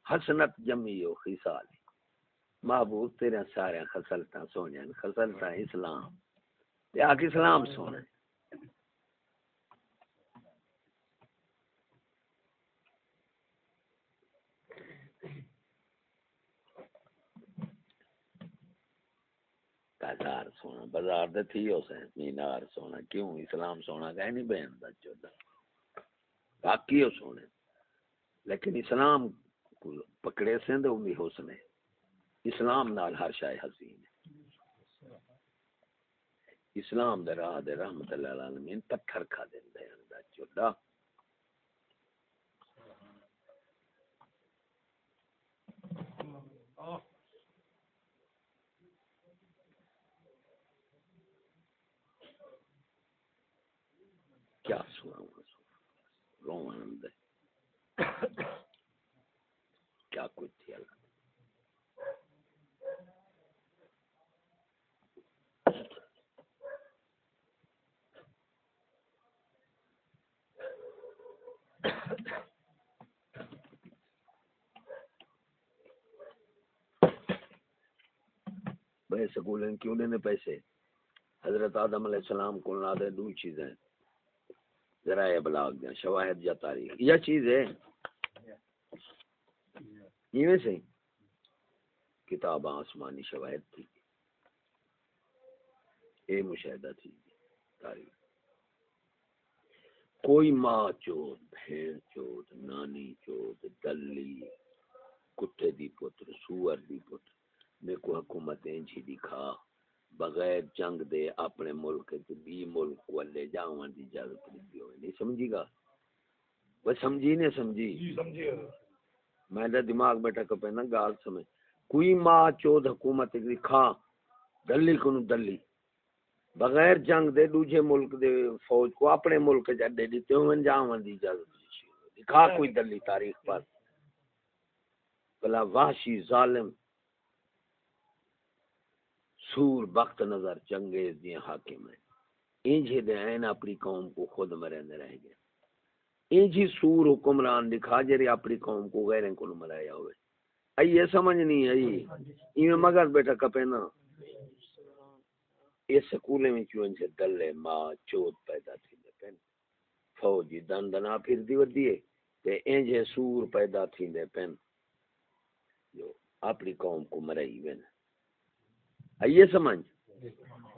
حسنت جمی و خصال محبوب تیرے سارے خسلتا سونے خسلتا اسلام یا اسلام سونے بازار سونا بازار دے تھی ہو سے مینار سونا کیوں؟ اسلام سونا کہے نہیں بہن دا چودا باقی ہو سونے لیکن اسلام پکڑے سے دے امی حسن ہے۔ اسلام نال ہر شے حسین ہے۔ اسلام دے راہ دے رحمت اللہ العالمین پتھر کھا دیندا ہے دا چودا کیا سنا روان دے کیا کچھ تھی اللہ بھائی سکول کیوں دینے پیسے؟ حضرت آدم علیہ السلام کو نہ دے دو چیزیں۔ ذرائع ابلاغ دیں، شواہد یا تاریخ، یہ چیز ہے۔ یہ میں سے کتاب آسمانی شواہد تھی۔ اے مشاہدہ تھی، تاریخ۔ کوئی ماں چوت بھین چوت، نانی چوت، دلی، کتے دی پتر، سور دی پتر میں کو حکومت انجھی دکھا بغیر جنگ دے اپنے ملک بی ملک والے جاوان دی اجازت نہیں دی ہوئے۔ نہیں سمجھی گا؟ وہ سمجھی نہیں سمجھی۔ جی میں دا دماغ بیٹھا کپے نا گال سمجھ۔ کوئی ماں چود حکومت دی کھا دلی کنو دلی۔ بغیر جنگ دے دوجے ملک دے فوج کو اپنے ملک جڈے دیتے ہوئے جاوان دی اجازت نہیں دکھا کوئی دلی تاریخ پر۔ بلا وحشی ظالم۔ سور بخت نظر چنگیز دی حاکم ہے انجھے دے این اپنی قوم کو خود مرین رہ گئے۔ انجھی سور حکمران دکھا جری اپنی قوم کو غیریں کو مرایا ہوئے۔ آئیے سمجھ نہیں آئی۔ ایویں مگر بیٹا کپے نا۔ یہ سکولے میں کیوں انجھے دلے ماں چوت پیدا تھی دے پین۔ فوجی دن دنا پھر دی ودیے تے انجھے سور پیدا تھی دے پین۔ جو اپنی قوم کو مرائی وین آئیے سمجھ۔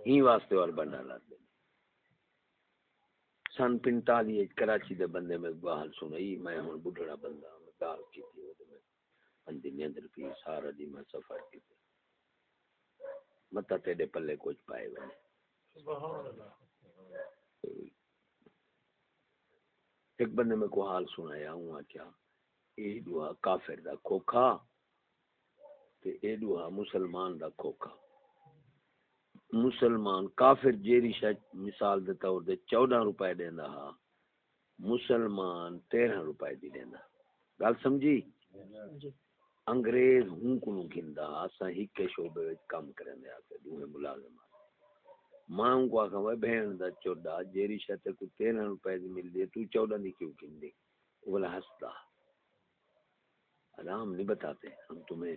ہی واسطے اور بندہ لات دے۔ سن پنتالی کراچی دے بندے میں بحال سنائی، میں ہوں بڑھڑا بندہ ہوں گال کی تھی میں اندی ہاں، نیندر پی، سارا دی میں سفر کی تھی متا تیرے پلے کچھ پائے ہوئے۔ ایک بندے میں کو حال سنایا ہوں کیا اے دعا کافر دا کھوکھا، تے اے دعا مسلمان دا کھوکھا۔ مسلمان کافر جیری شاید مثال دیتا اور دے چودہ روپے دینا ہا مسلمان تیرہ روپے دی دینا گل سمجھی؟ جی۔ انگریز ہوں کنو گھندا اساں ہکے شعبے وچ کام کرن دے آتے دوہے ملازم ماں کو آکھاں وے بہن دا چودا جیری شاید کو تیرہ روپے دی مل دی تو چودہ نہیں کیوں گھندی؟ وہ بولا ہستا۔ ہم نہیں بتاتے ہم تمہیں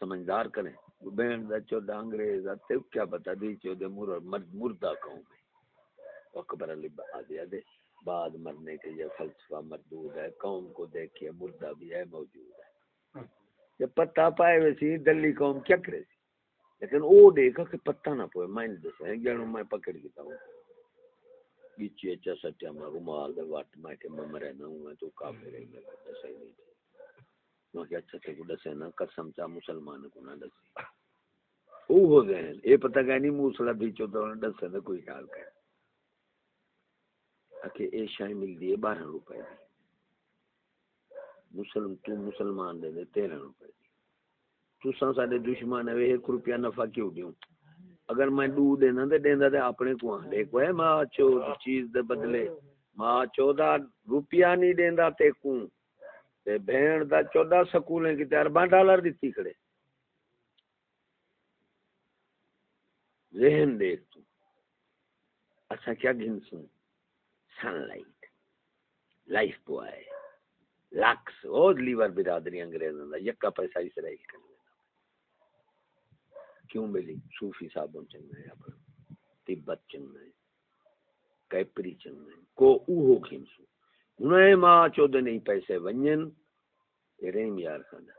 سمجھدار کریں۔ بہن دا چودا انگریز آتے کیا بتا دی چودے مر مردہ قوم ہے اکبر علی آدھے آدھے بعد مرنے کے یہ فلسفہ مردود ہے، قوم کو دیکھیے مردہ بھی ہے، موجود ہے۔ جب پتہ پائے ویسی دلی قوم کیا کرے سی؟ لیکن او دیکھا کہ پتہ نہ پوئے، میں نہیں دسا ہے جانو میں پکڑ گیتا ہوں بیچے اچھا سچا، میں رومال دے واٹ میں کہ میں مرے نہ ہوں، میں تو کافر ہے میں دسا ہی نہیں تھی کہ اچھا تے کو دسے نا قسم چا مسلمان کو نہ دسی۔ او ہو گئے اے پتہ کہ نہیں موسلا بیچو تو نہ دسے نہ کوئی حال کہ کہ اے شاہ مل دی بارہ روپے دی۔ مسلم، تو مسلمان دے دے، تیرہ روپے دی۔ تو سان ساڈے دشمن ہے ایک روپیہ نفع کیوں دیوں؟ اگر میں دو دینا تے دیندا تے اپنے کو ہاں دیکھو ہے ماں چو، چیز دے بدلے۔ ماں چودہ روپیہ نہیں دیندا تے کو تے بہن دا چودہ سکولیں کی تے ارباں ڈالر دتی کھڑے۔ ذہن دیکھ تو۔ اچھا کیا گھنسوں سن؟ لائٹ لائف بوائے لکس او لیور برادری انگریزاں دا، یکا پیسہ اسرائیل کر لینا کیوں ملی صوفی صاحب چنگا ہے اپنا تبت چنگا ہے کیپری چنگا ہے کو اوہو کھنسو انہیں ماں چودہ نہیں پیسے ونجن یہ رحم یار کھانا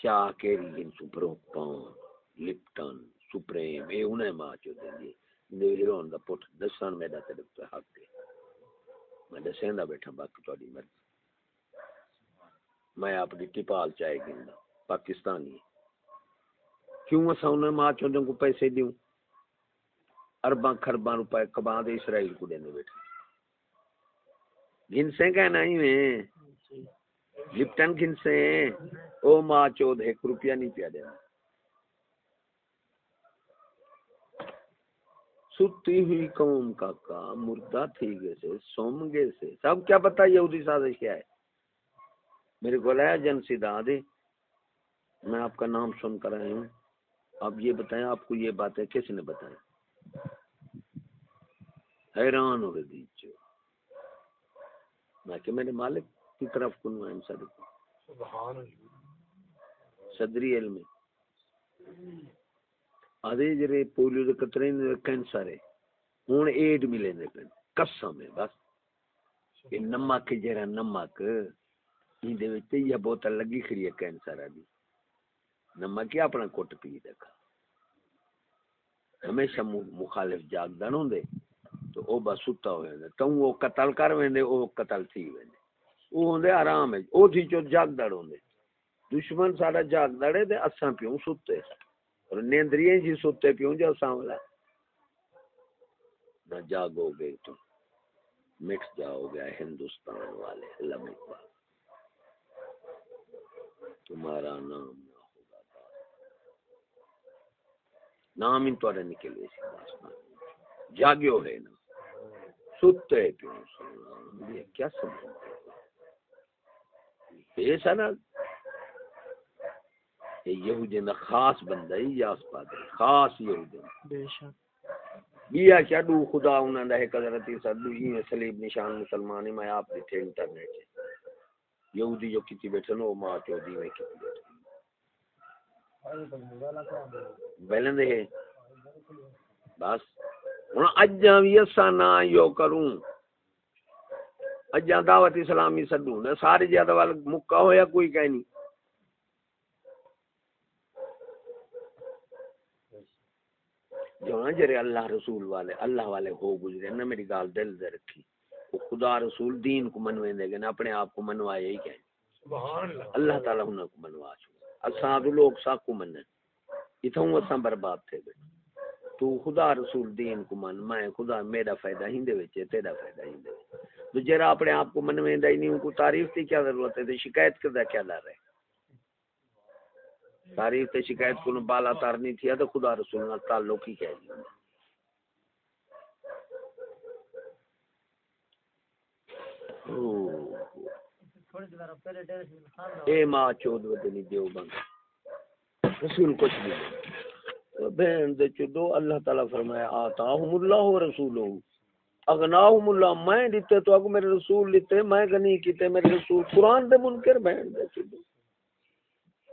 چاہ کیری گھنسو پرو پان لپٹن سپریم اے انہیں ماں چودہ دی میرے ہیرون دا پٹ دسان میڈا تے ڈکتا حق ہے میں دسیں دا بیٹھا باقی تھوڑی مرضی میں اپنی ٹپال چائے گندا پاکستانی کیوں اسا انہیں ماں چودوں کو پیسے دیوں ارباں خرباں روپے کباں دے اسرائیل کو دینے بیٹھے گھنسے کہنا ہی میں لپٹن گھنسے او ماں چود ایک روپیہ نہیں پیا دینا۔ ستی ہوئی قوم کا کا مردہ تھی گے سے سوم گے سے۔ سب کیا پتا یہودی سازش کیا ہے۔ میرے کو لایا جن سیدھا دے۔ میں آپ کا نام سن کر آئی ہوں۔ اب یہ بتائیں آپ کو یہ باتیں کس نے بتائی حیران ہو گئی جو میں کہ میرے مالک کی طرف کنو سبحان اللہ۔ صدری علم۔ آدھے جرے پولیو دے قطرے نے کینسر ہے ہن ایڈ ملے نے پن قسم ہے بس۔ یہ نمک جرا نمک این دے وچ یہ بوتل لگی کھڑی ہے کینسر دی۔ نمک کیا اپنا کوٹ پی دیکھا ہمیشہ مخالف جاگدا نہ ہوندے۔ تو او بس ستا ہوئے نے تو وہ قتل کر ویندے، او قتل تھی ویندے۔ او ہوندے آرام ہے او تھی جو جاگدا ہوندے۔ دشمن ساڈا جاگدا ہے تے اساں پیوں ستے۔ اور نیندریاں جی ستے پیوں جو اساں والا نہ جاگو گے تو مٹ جاؤ گے ہندوستان والے علم اقبال تمہارا نام نہ ہوگا نام ہی تو نکلے سی۔ داستان جاگیو ہے نا۔ ستے پیوں سنا یہ کیا سمجھتے؟ یہ سنا یہ یہودی نا خاص بندہ ہی یاس پادری خاص یہودی بے شک بیا کیا دو خدا انہاں دا ایک حضرت عیسیٰ دو یہ صلیب نشان مسلمانی میں آپ دیتے انٹرنیٹ سے یہودی جو کتی بیٹھے نو ماں چودی میں کتی بیٹھے بیلن دے ہے بس اجاں اساں نہ یو کروں۔ اجاں دعوت اسلامی سدوں سارے زیادہ وال مکا ہویا کوئی نہیں۔ جرے اللہ رسول والے اللہ والے ہو گزرے نہ میری گال دل دے رکھی۔ وہ خدا رسول دین کو منوے دے نہ اپنے آپ کو منوایا ہی کہیں سبحان اللہ۔ اللہ تعالیٰ انہوں کو منوا چھوڑا اساں لوگ ساکو منن۔ اساں برباد تھے بیٹھے۔ تو خدا رسول دین کو من، میں خدا، میرا فائدہ ہی دے وچ تیرا فائدہ ہی دے تو جرا اپنے آپ کو منویندا ہی نہیں کو تعریف کی کیا ضرورت ہے؟ تے شکایت کردا کیا ڈر ہے؟ تعریف تے شکایت کو بالا تار نہیں تھیا تو خدا رسول نال تعلق ہی کہہ دی اے ماں چود ودنی دیو بند رسول کچھ بھی نہیں۔ بہن دے چودو اللہ تعالیٰ فرمایا، آتاہم اللہ و رسولہ اغناہم اللہ، میں دیتے تو اگو میرے رسول لیتے میں گنی کیتے میرے رسول۔ قرآن دے منکر بہن دے چودو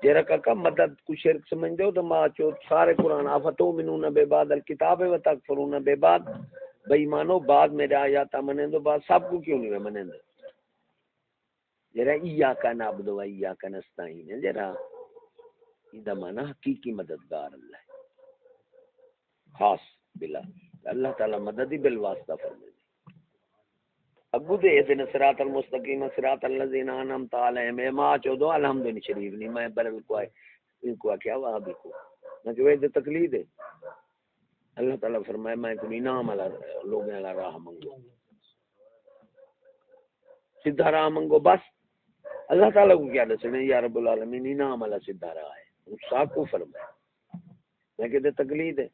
تیرا کا مدد کو شرک سمجھ دو تو ماں چود سارے قرآن آفتو منون بے بعد، الکتاب و تکفرون بے بعد۔ بے مانو، بعد میرے آیاتا منیں دو، بعد سب کو کیوں نہیں منیں دو جرا ایاکا نعبد و ایاکا نستعین ہے جرا ایدہ مانا حقیقی مددگار اللہ ہے۔ خاص بلا۔ اللہ تعالی مدد ہی بالواسطہ فرمائے۔ ابو دے دن صراط المستقیم، صراط الذین انعمت علیہم۔ اے ماں چودو الحمد شریف نہیں، میں برل کو آئے، ان کو کیا وہاں بھی کو۔ نہ جو ہے تقلید ہے۔ اللہ تعالی فرمائے، میں کو انعام والا لوگوں والا راہ منگو۔ سیدھا راہ منگو، بس۔ اللہ تعالیٰ کو کیا دسنے یا رب العالمین، انعام والا سیدھا راہ ہے۔ اس صاحب کو فرمایا میں کہتے تقلید ہے۔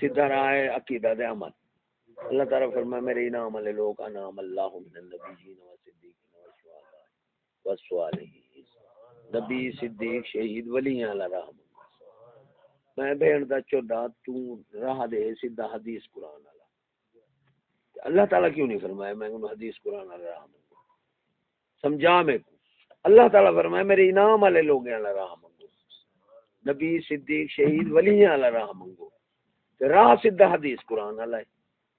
سیدھا راہ ہے، عقیدہ دے عمل۔ اللہ تعالیٰ فرمایا، میرے انعام والے لوگ انعام اللہ من النبیین و صدیقین و شہداء و صالحین۔ نبی، صدیق، شہید، ولیاں والا راہ منگو میں بہن دا چودا تو راہ دے سیدھا حدیث قرآن والا۔ اللہ تعالیٰ کیوں نہیں فرمایا؟ میں انہوں حدیث قرآن والا راہ منگو سمجھا میں اللہ تعالیٰ فرمائے میرے انعام والے لوگ ہیں راہ منگو نبی، صدیق، شہید ولی والا راہ منگو راہ سیدھا حدیث قرآن والا ہے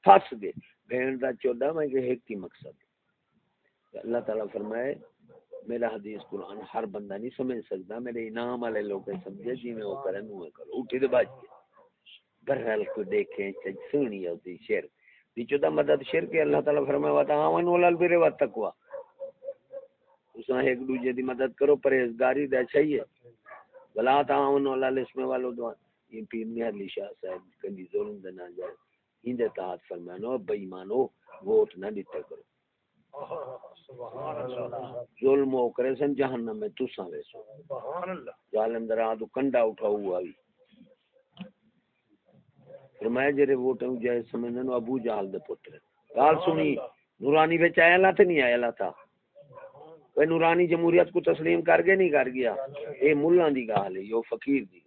پھس گئے۔ بہن دا چودا میں کہ ایک ہی مقصد۔ اللہ تعالیٰ فرمائے، میرا حدیث قرآن ہر بندہ نہیں سمجھ سکتا، میرے انعام والے لوگ سمجھے جی میں وہ کریں وہ کرو اٹھی تو بج گئے۔ برحال کو دیکھیں چج سونی ہوتی شیر۔ دی چودا مدد شیر کے اللہ تعالیٰ فرمائے وا تعاون ولا البر والتقوى اساں ایک دوجے دی مدد کرو، پرہیزگاری دے چاہیے۔ بلا تعاون ولا الاسم والعدوان یہ پیر میاں علی شاہ صاحب کبھی ظلم دے نہ جائے، ہندے تحت فرمانو بے ایمانو ووٹ نہ دیتے کرو۔ ظلم ہو کرے سن جہنم میں، تساں ویسو سبحان اللہ ظالم درا تو کنڈا اٹھا ہوا بھی فرمایا جرے ووٹوں جائے سمجھنے ابو جہل دے پتر گال سنی، نورانی وچ آیا لا تے نہیں آیا لا تھا؟ نورانی جمہوریت کو تسلیم کر گئے نہیں کر گیا؟ اے ملہ دی گال ہے، یہ فقیر دی۔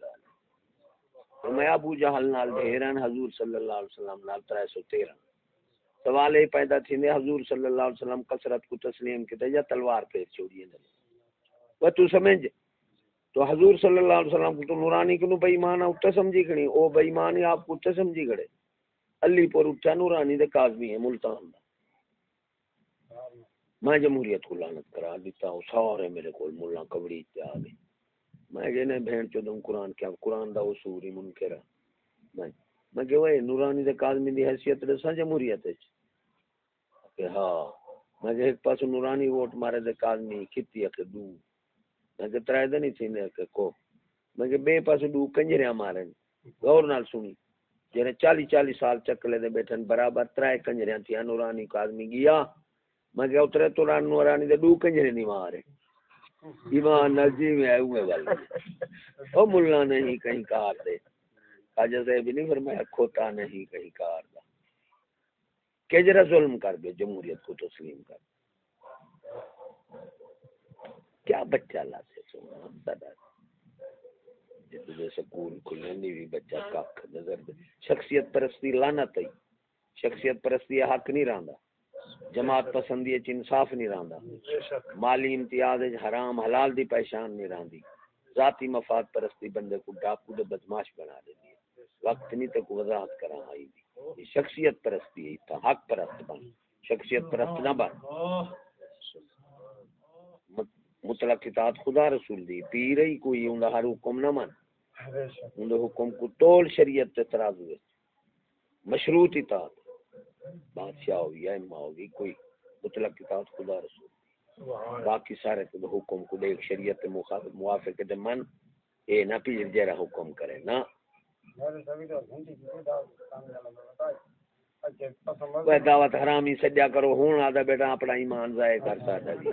گال ہے فرمایا، ابو جہل نال ڈھیرن حضور صلی اللہ علیہ وسلم نال 313 سوال یہ پیدا تھیندے حضور صلی اللہ علیہ وسلم کثرت کو تسلیم کیتے یا تلوار پھیر چھوڑیے نے وہ تو سمجھ، تو حضور صلی اللہ علیہ وسلم کو تو نورانی کو بے ایمان اٹھا سمجھی کھڑی۔ او بے ایمان ہی آپ کو اٹھا سمجھی کھڑے۔ علی پور اٹھا نورانی دے کاظمی ہے ملتان دا۔ میں جمہوریت کو لعنت کرا دیتا ہوں، سارے میرے کول مولا کبڑی اتیا گئے میں کہنے بہن چودم قرآن کیا، قرآن دا اصول ہی منکر ہے۔ میں میں کہ وہ نورانی دے کاظمی دی حیثیت دسا جمہوریت وچ؟ کہ ہاں۔ میں کہ ایک پاس نورانی ووٹ مارے دے کاظمی کھتی ہے کہ دو۔ میں کہ ترائے دن ہی تھی کہ کو۔ میں کہ بے پاس دو کنجریاں مارے غور نال سنی۔ جنہیں چالی چالی سال چکلے دے بیٹھن برابر ترائے کنجریاں تھی نورانی کاظمی گیا۔ میں کہ اترے تو نورانی دے دو کنجرے نہیں مارے۔ ایمان نجی میں آئے ہوئے والی او ملہ نہیں کہیں کار دے۔ خواجہ صاحب نہیں فرمایا، کھوتا نہیں کہیں کار دا۔ کہ جرا ظلم کر دے، جمہوریت کو تسلیم کر۔ دے کیا بچہ لا سے سونا، صدا۔ جدے سکول کھلنے نہیں بھی بچہ کاک نظر دے۔ شخصیت پرستی لعنت ہے شخصیت پرستی حق نہیں رہندا۔ جماعت پسندی چ انصاف نہیں رہندا۔ مالی امتیاز وچ حرام حلال دی پہچان نہیں رہندی۔ ذاتی مفاد پرستی بندے کو ڈاکو دے بدماش بنا دیندی ہے۔ وقت نہیں تے کو وضاحت کرا آئی دی۔ شخصیت پرستی ہے تا حق پرست بن۔ شخصیت پرست نہ بن۔ مطلق اطاعت خدا رسول دی۔ پیر ہی کوئی اوندا ہر حکم نہ من۔ اوندا حکم کو تول شریعت تے ترازو وچ مشروط اطاعت۔ بادشاہ ہوئی یا امام ہوگی کوئی مطلق اطاعت خدا رسول باقی سارے تو حکم کو دیکھ شریعت موافق دے من اے نہ پیر جرا حکم کرے نہ۔ وہ دعوت حرامی سجا کرو ہون آدھا بیٹا اپنا ایمان ضائع کر سکتا جی۔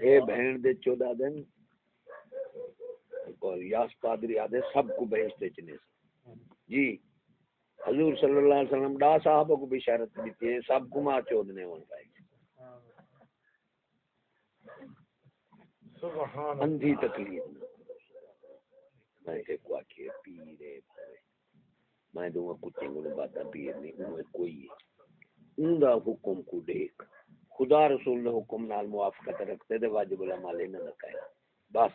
اے بہن دے چودہ دن اور یاس پادری آدھے سب کو چنے سے جی حضور صلی اللہ علیہ وسلم ڈا کو بشارت ہے سب کو ماں چودنے ہون پائے سبحان اندھی تکلیف میں پیرے میں دوں کتے کو باتا پیر نہیں کوئی ہے دا حکم کو دیکھ۔ خدا رسول نے حکم نال موافقت رکھتے دے واجب العمال نہ رکھے بس۔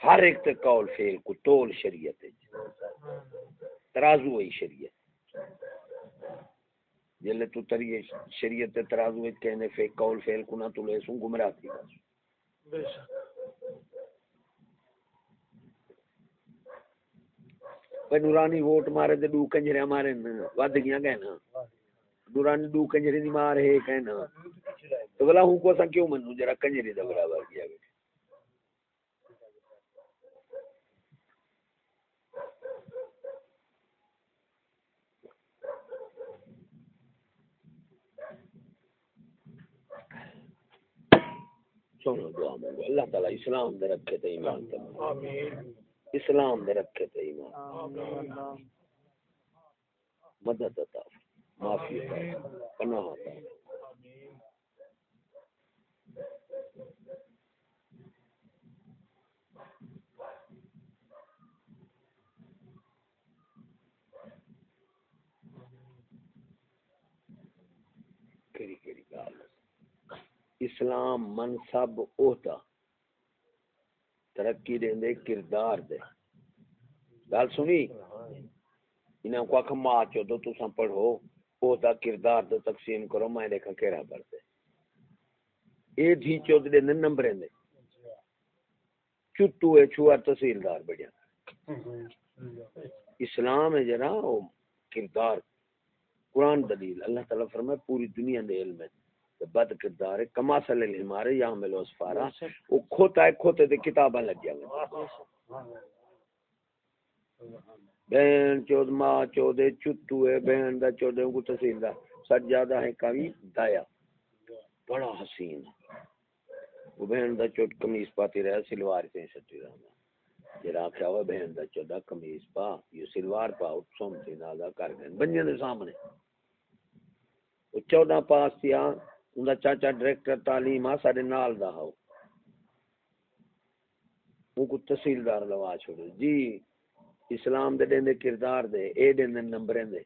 ہر ایک تے قول فعل کو تول شریعت ہے ترازو ہوئی شریعت۔ جلے تو تری شریعت تے ترازو وچ کہنے فے قول فعل کو نہ تلے سوں گمراہ تھی بے شک۔ پہ نورانی ووٹ مارے تے دو کنجرے مارے ود گیا گئے نا نورانی دو کنجرے دی مار ہے کہنا تو بلا ہوں کو سا کیوں منو جرا کنجری دا برابر کیا دعا مانگو اللہ تعالی اسلام دے رکھے تے ایمان تے آمین اسلام دے رکھے تے ایمان مدد عطا معافی کیڑی کیڑی گال اسلام منصب عہدہ۔ ترقی دے دے کردار دے۔ گل سنی؟ انہاں کو آکھ ماں چو دو تساں پڑھو۔ عہدہ کردار دے تقسیم کرو، میں دیکھا کیڑا پڑھتے اے دھی چو دے نن نمبریں دے۔ چٹو ہے چھوار تحصیلدار بڑھیا۔ اسلام ہے جنا وہ کردار۔ قرآن دلیل۔ اللہ تعالیٰ فرمائے، پوری دنیا دے علم ہے۔ بد کردار ہے۔ کما سل الہمارے یا ملو اسفارا وہ کھوتا ہے، کھوتے دے کتاباں لگ جائیں بہن چود، ماں چودے چٹو ہے بہن دا چودے کو تسین تحصیلدار سجادہ ہے کبھی دایا۔ بڑا حسین۔ وہ بہن دا چوٹ کمیز پاتی رہا سلوار سے سٹی رہا جرا آخیا ہوا بہن دا چودا کمیز پا، یہ سلوار پا سومتی نادا کر گئے۔ بنیا دے سامنے۔ وہ چودہ پاس تھی تھیا اندا چاچا ڈائریکٹر تعلیم آ سارے نال دا ہو ان کو تحصیلدار لوا چھوڑے جی اسلام دے دیندے کردار دے، اے دیندے نمبریں دے۔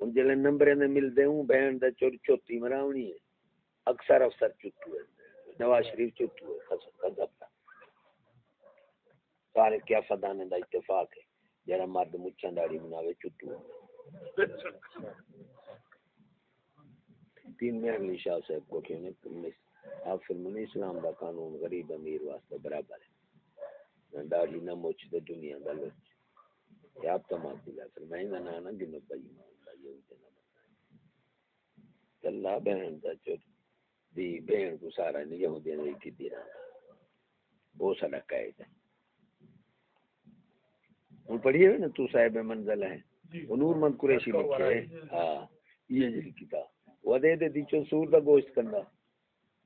ہن جلے نمبریں دے ملدے ہوں بہن دا چور چوتی مراونی ہے۔ اکثر افسر چٹو ہے، نواز شریف چٹو ہے خسب خزب دا سارے کیا فدانے دا اتفاق ہے جرا مرد مچھن داڑی بناوے چٹو ہے۔ تین میں علی شاہ صاحب کو کہ نے آپ فرمانی اسلام دا قانون غریب امیر واسطے برابر ہے۔ نہ داڑھی، نہ مچھ، دے دنیا دا لچ یہ آپ تمام دلا فرمائی نہ نہ گنو بھائی مان دا یہ تے نہ بتائیں۔ اللہ بہن دا چوت دی بہن کو سارا نہیں یہودی نے کی دی رہا وہ سارا قائد ہے۔ ہن پڑھیے نا تو صاحب منزل ہے۔ وہ نور مند قریشی لکھے۔ ہاں یہ جی کتاب وہ دے دے دیچو سور دا گوشت کندا۔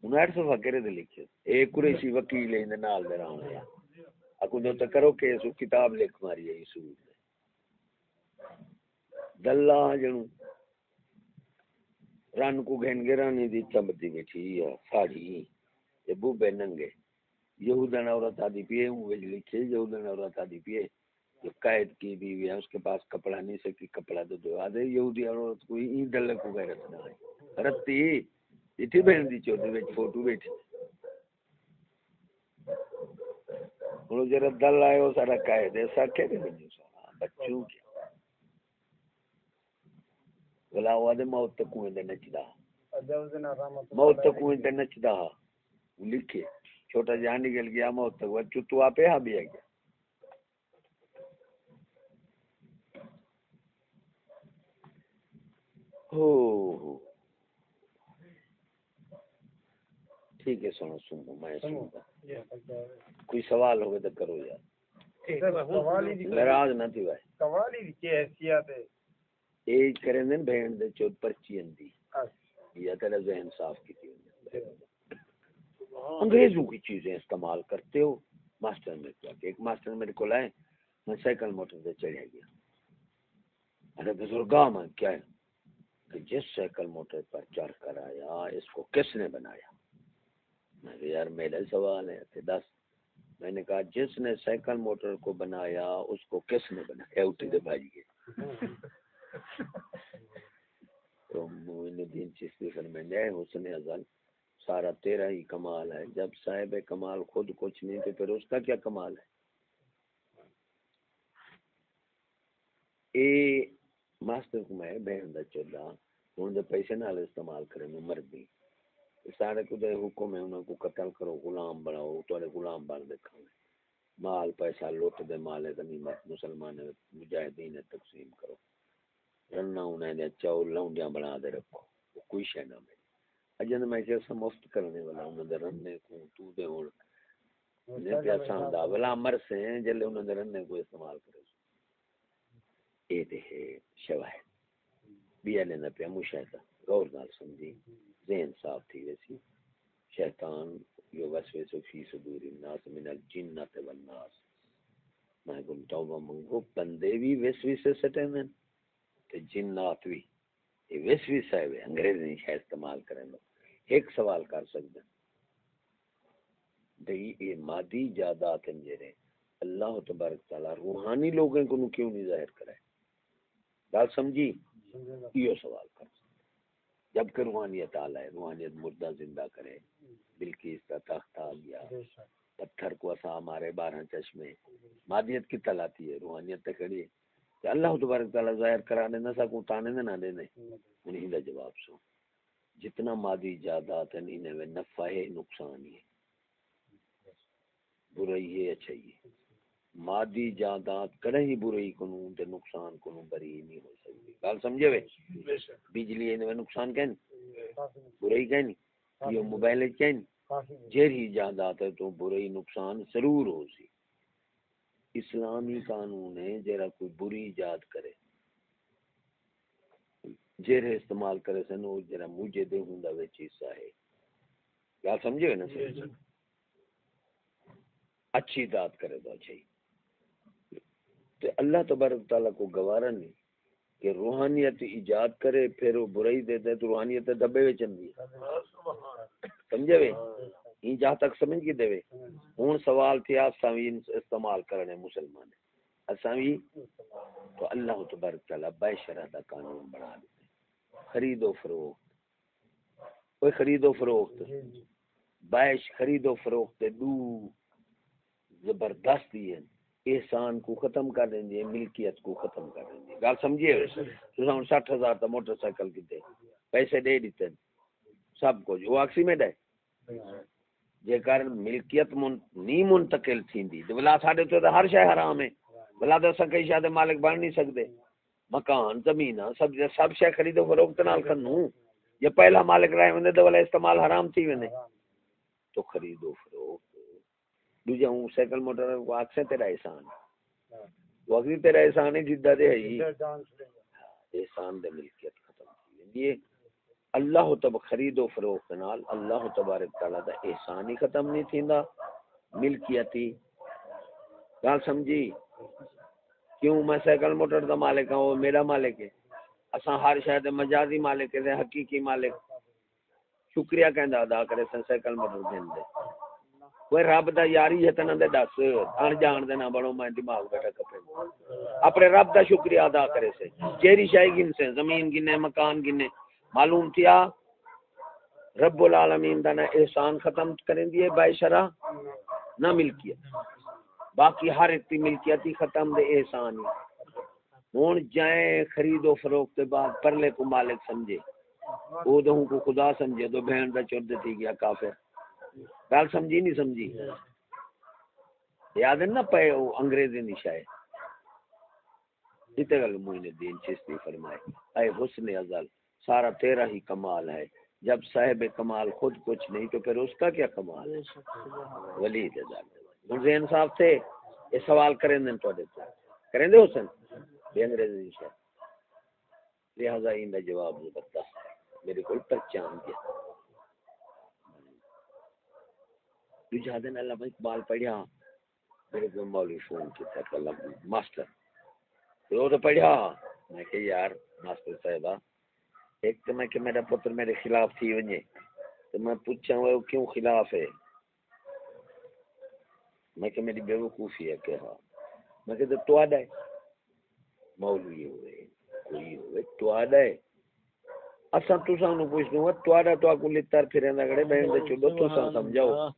انہاٹھ صفحہ کرے دے لکھے۔ اے قریشی وکیل ہے نال دے رہا ہوں اکو جو تکرو کہ سو کتاب لکھ ماری ہے سور۔ دلہ جنو رن کو گھن گے رانی دی چمتی بیٹھی ہے ساڑی یہ بوبے ننگے۔ یہودن عورت آدھی پیے، ہوں ویج لکھے یہودن عورت آدھی پیے۔ جو قائد کی بیوی ہے، اس کے پاس کپڑا نہیں سکی کپڑا تو دو۔ آدھے یہودی عورت کوئی این دلے کو گئے رکھنا ہے رتی اتھی بہن دی چوتی بیٹھ فوٹو بیٹھی انہوں جرا دل آئے ہو سارا قائد ہے، ساکھے دے بنی سونا بچوں کی بلا ہوا دے موت تک کوئیں دے نچدا موت تک کوئیں دے نچدا لکھے چھوٹا جان نکل گیا موت تک آپ یہاں بھی گیا ہو ہو ٹھیک ہے سنو سنو میں سنوں کوئی سوال ہوگا تو کرو یار ناراض نہ تھی بھائی کوالی دی کی حیثیت ہے اے کریں دن بہن دے چوت پرچی اندی یا تیرا ذہن صاف کی تھی انگریزوں کی چیزیں استعمال کرتے ہو ماسٹر میں کیا کہ ایک ماسٹر میرے کو لائے میں سائیکل موٹر سے چڑھے گیا ارے بزرگاہ میں کیا ہے کہ جس سائیکل موٹر پر چڑھ کر آیا اس کو کس نے بنایا میں یار میرا سوال ہے کہ دس میں نے کہا جس نے سائیکل موٹر کو بنایا اس کو کس نے بنایا اٹھی دے بھائی تو موین الدین چشتی فرمائے حسن ازل، سارا تیرا ہی کمال ہے۔ جب صاحب کمال خود کچھ نہیں تو پھر اس کا کیا کمال ہے؟ اے ماسٹر کو میں بہن دا چلا ہوں دے پیسے نال استعمال کرے میں مردی سارے کو دے حکم ہے انہوں کو قتل کرو، غلام بناؤ تو غلام بن دیکھا مال پیسہ، لوٹ دے مال، غنیمت، مسلمان مجاہدین تقسیم کرو۔ رنا انہیں دے چاول لونڈیاں بنا دے رکھو کوئی شے نہ ملے اجن میں کیسا مفت کرنے والا انہوں دے رنے کو تو دے ہون نے پیا ساندا ولا مر سے جلے انہوں دے رنے کو استعمال کرے اے دے شواہد بیا نہ پیا مشاہدہ غور نال سمجھی ذہن صاف تھی ویسی شیطان یو وسوسہ فی صدور الناس من الجنۃ والناس میں گم توبہ منگو بندے بھی وسوسے سٹے میں تے جنات بھی یہ وسوسہ ہے انگریز نہیں شاید استعمال کریں لو ایک سوال کر سکتے دئی یہ مادی جادات ہیں جرے اللہ تبارک تعالی روحانی لوگوں کو کیوں نہیں ظاہر کرے بات سمجھی یہ سوال کر جبکہ روحانیت آلہ ہے روحانیت مردہ زندہ کرے بلکیس کا تخت آ گیا پتھر کو اسا ہمارے بارہ چشمے مادیت کی تلاتی ہے روحانیت تکڑی ہے کہ اللہ تبارک تعالیٰ ظاہر کرانے نہ سکوں تانے نہ دینے انہیں دا جواب سو جتنا مادی جادات ہیں انہیں میں نفع ہے نقصان ہے۔ برائی ہے اچھائی ہے؟ مادی جادات کڑے ہی برائی کنوں تے نقصان کنوں بری نہیں ہو سکتی۔ گال سمجھے وے بجلی انہیں نقصان کہیں؟ برائی کہیں؟ یہ موبائل کہیں؟ جیر ہی جادات ہے تو برائی نقصان ضرور ہو سی۔ اسلامی قانون ہے جرا کوئی بری ایجاد کرے۔ جیر استعمال کرے سن وہ جرا مجھے دے ہوں دا وچ حصہ ہے۔ گل سمجھے نا اچھی داد کرے تو ہی۔ تو اللہ تبارک تعالیٰ کو گوارا نہیں کہ روحانیت ایجاد کرے پھر وہ برائی دے دے تو روحانیت دبے وچ اندی سمجھے این جہاں تک سمجھ کی دے ہوں سوال تھی اساں بھی استعمال کرنے مسلمان اساں بھی تو اللہ تبارک تعالی بے شرع دا قانون بنا دیتے خرید و فروخت۔ کوئی خرید و فروخت؟ بیش خرید و فروخت دو زبردستی ہے احسان کو ختم کر دیں گے ملکیت کو ختم کر دیں گے۔ گل سمجھیے؟ تساں ہن 60000 دا موٹر سائیکل کیتے پیسے دے دیتے سب کچھ۔ وہ ایکسیمنٹ ہے جے کر ملکیت من نہیں منتقل تھیندی۔ تے بلا ساڈے تو ہر شے حرام ہے۔ بلا اساں کئی شے مالک بن نہیں سکدے۔ مکان زمین سب سب شے خرید و فروخت نال کرنو یا پہلا مالک رہے وندے تے والا استعمال حرام تھی وندے تو خرید و فروخت دوجا ہوں سائیکل موٹر کو آکسے تیرا احسان اگلی تیرا احسان ہے جدہ دے ہے احسان دے ملکیت ختم تھی یہ اللہ تب خرید و فروخت نال اللہ تبارک تعالی دا احسان ہی ختم نہیں تھیندا۔ ملکیتی۔ گل سمجھی؟ کیوں میں سائیکل موٹر دا مالک ہوں وہ میرا مالک ہے۔ اساں ہر شاید مجازی مالک ہے حقیقی مالک۔ شکریہ کہندا، ادا کرے سن سائیکل موٹر دین دے۔ کوئی رب دا یاری ہے تنا دے دس۔ ان جان دے نہ بڑو میں دماغ بیٹھا کپے اپنے رب دا شکریہ ادا کرے سے چیری شاہی گن سے زمین گنے، مکان گنے معلوم کیا؟ رب العالمین دا نہ احسان ختم کریں دیے بائی شرح؟ نہ ملکیت باقی ہر ایک ملکیت ہی ختم دے احسان ہی ہون جائیں خرید و فروخت کے بعد پرلے کو مالک سمجھے۔ او دہوں کو خدا سمجھے تو بہن دا چور دیتی گیا کافر۔ گل سمجھی نہیں سمجھی؟ یاد ہے نا پے او انگریزی نشا ہے جتے گل موین دین چشتی فرمائے۔ اے حسن ازل۔ سارا تیرا ہی کمال ہے۔ جب صاحب کمال خود کچھ نہیں تو پھر اس کا کیا کمال ہے؟ ولی دے مرزے انصاف تھے۔ یہ سوال کریں دیں تو کریں دے حسن؟ بے انگریزی نشا لہذا ان دا جواب زبردست ہے میرے کو پہچان گیا دن علامہ اقبال پڑھیا۔ میرے کو مولوی فون ماسٹر۔ وہ تو پڑھیا۔ میں کہ یار ماسٹر صاحبہ ایک تو میں کہ میرا پتر میرے خلاف تھی ونجے تو میں پوچھا وہ کیوں خلاف ہے؟ میں کہ میری بیوقوفی ہے کہ ہاں۔ میں کہ تو آڈا ہے۔ مولوی ہوئے کوئی ہوئے تو آڈا ہے۔ اساں تساں نو پوچھ دوں تو آڈا تو اکو لتر پھریندا کڑے بہن دے چلو تساں سمجھاؤ۔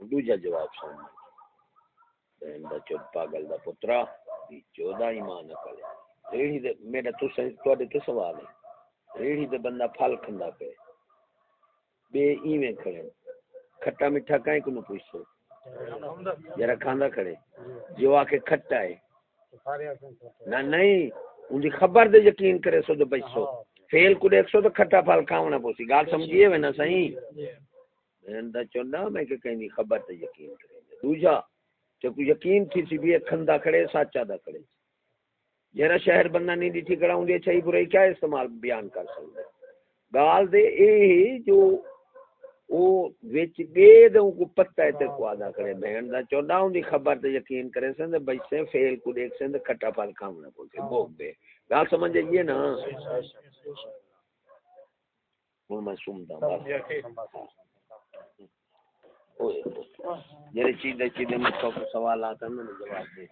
دوجا جواب سن بہن دا چوت پاگل دا پترا چودہ ایمان کرے ریڑھی دے میرا تو تواڈے تو سوال ہے ریڑھی دے بندہ پھل کھندا پے بے ایویں کھڑے کھٹا میٹھا کائیں کو نو پوچھو جرا کھاندا کھڑے جو آ کے کھٹا ہے نہ نہیں ان دی خبر دے یقین کرے سو دے بچو فیل کو دیکھ سو تو کھٹا پھل کھاونا پوسی گال سمجھیے وے نا صحیح میں چوندا میں کہ کہیں خبر تے یقین کرے دوجا تے کو یقین تھی سی بھی کھندا کھڑے سچا دا کھڑے جرا شہر بندہ نہیں ڈٹھی کڑا ہوں اچھائی برائی کیا استعمال بیان کر سکتا ہے؟ گال دے اے جو او وچ دے دوں کو پتہ ہے تے کو ادا کرے، بہن دا چوندا ہوں دی خبر تے یقین کرے سن بچے فیل کو دیکھ سن کھٹا پھل کھاونا پوسی بھوگ دے۔ گال سمجھ یہ نا؟ ہوں، میں سمدا بس۔ جڑی چیز چیز میں سوال آتا ہے میں جواب دے۔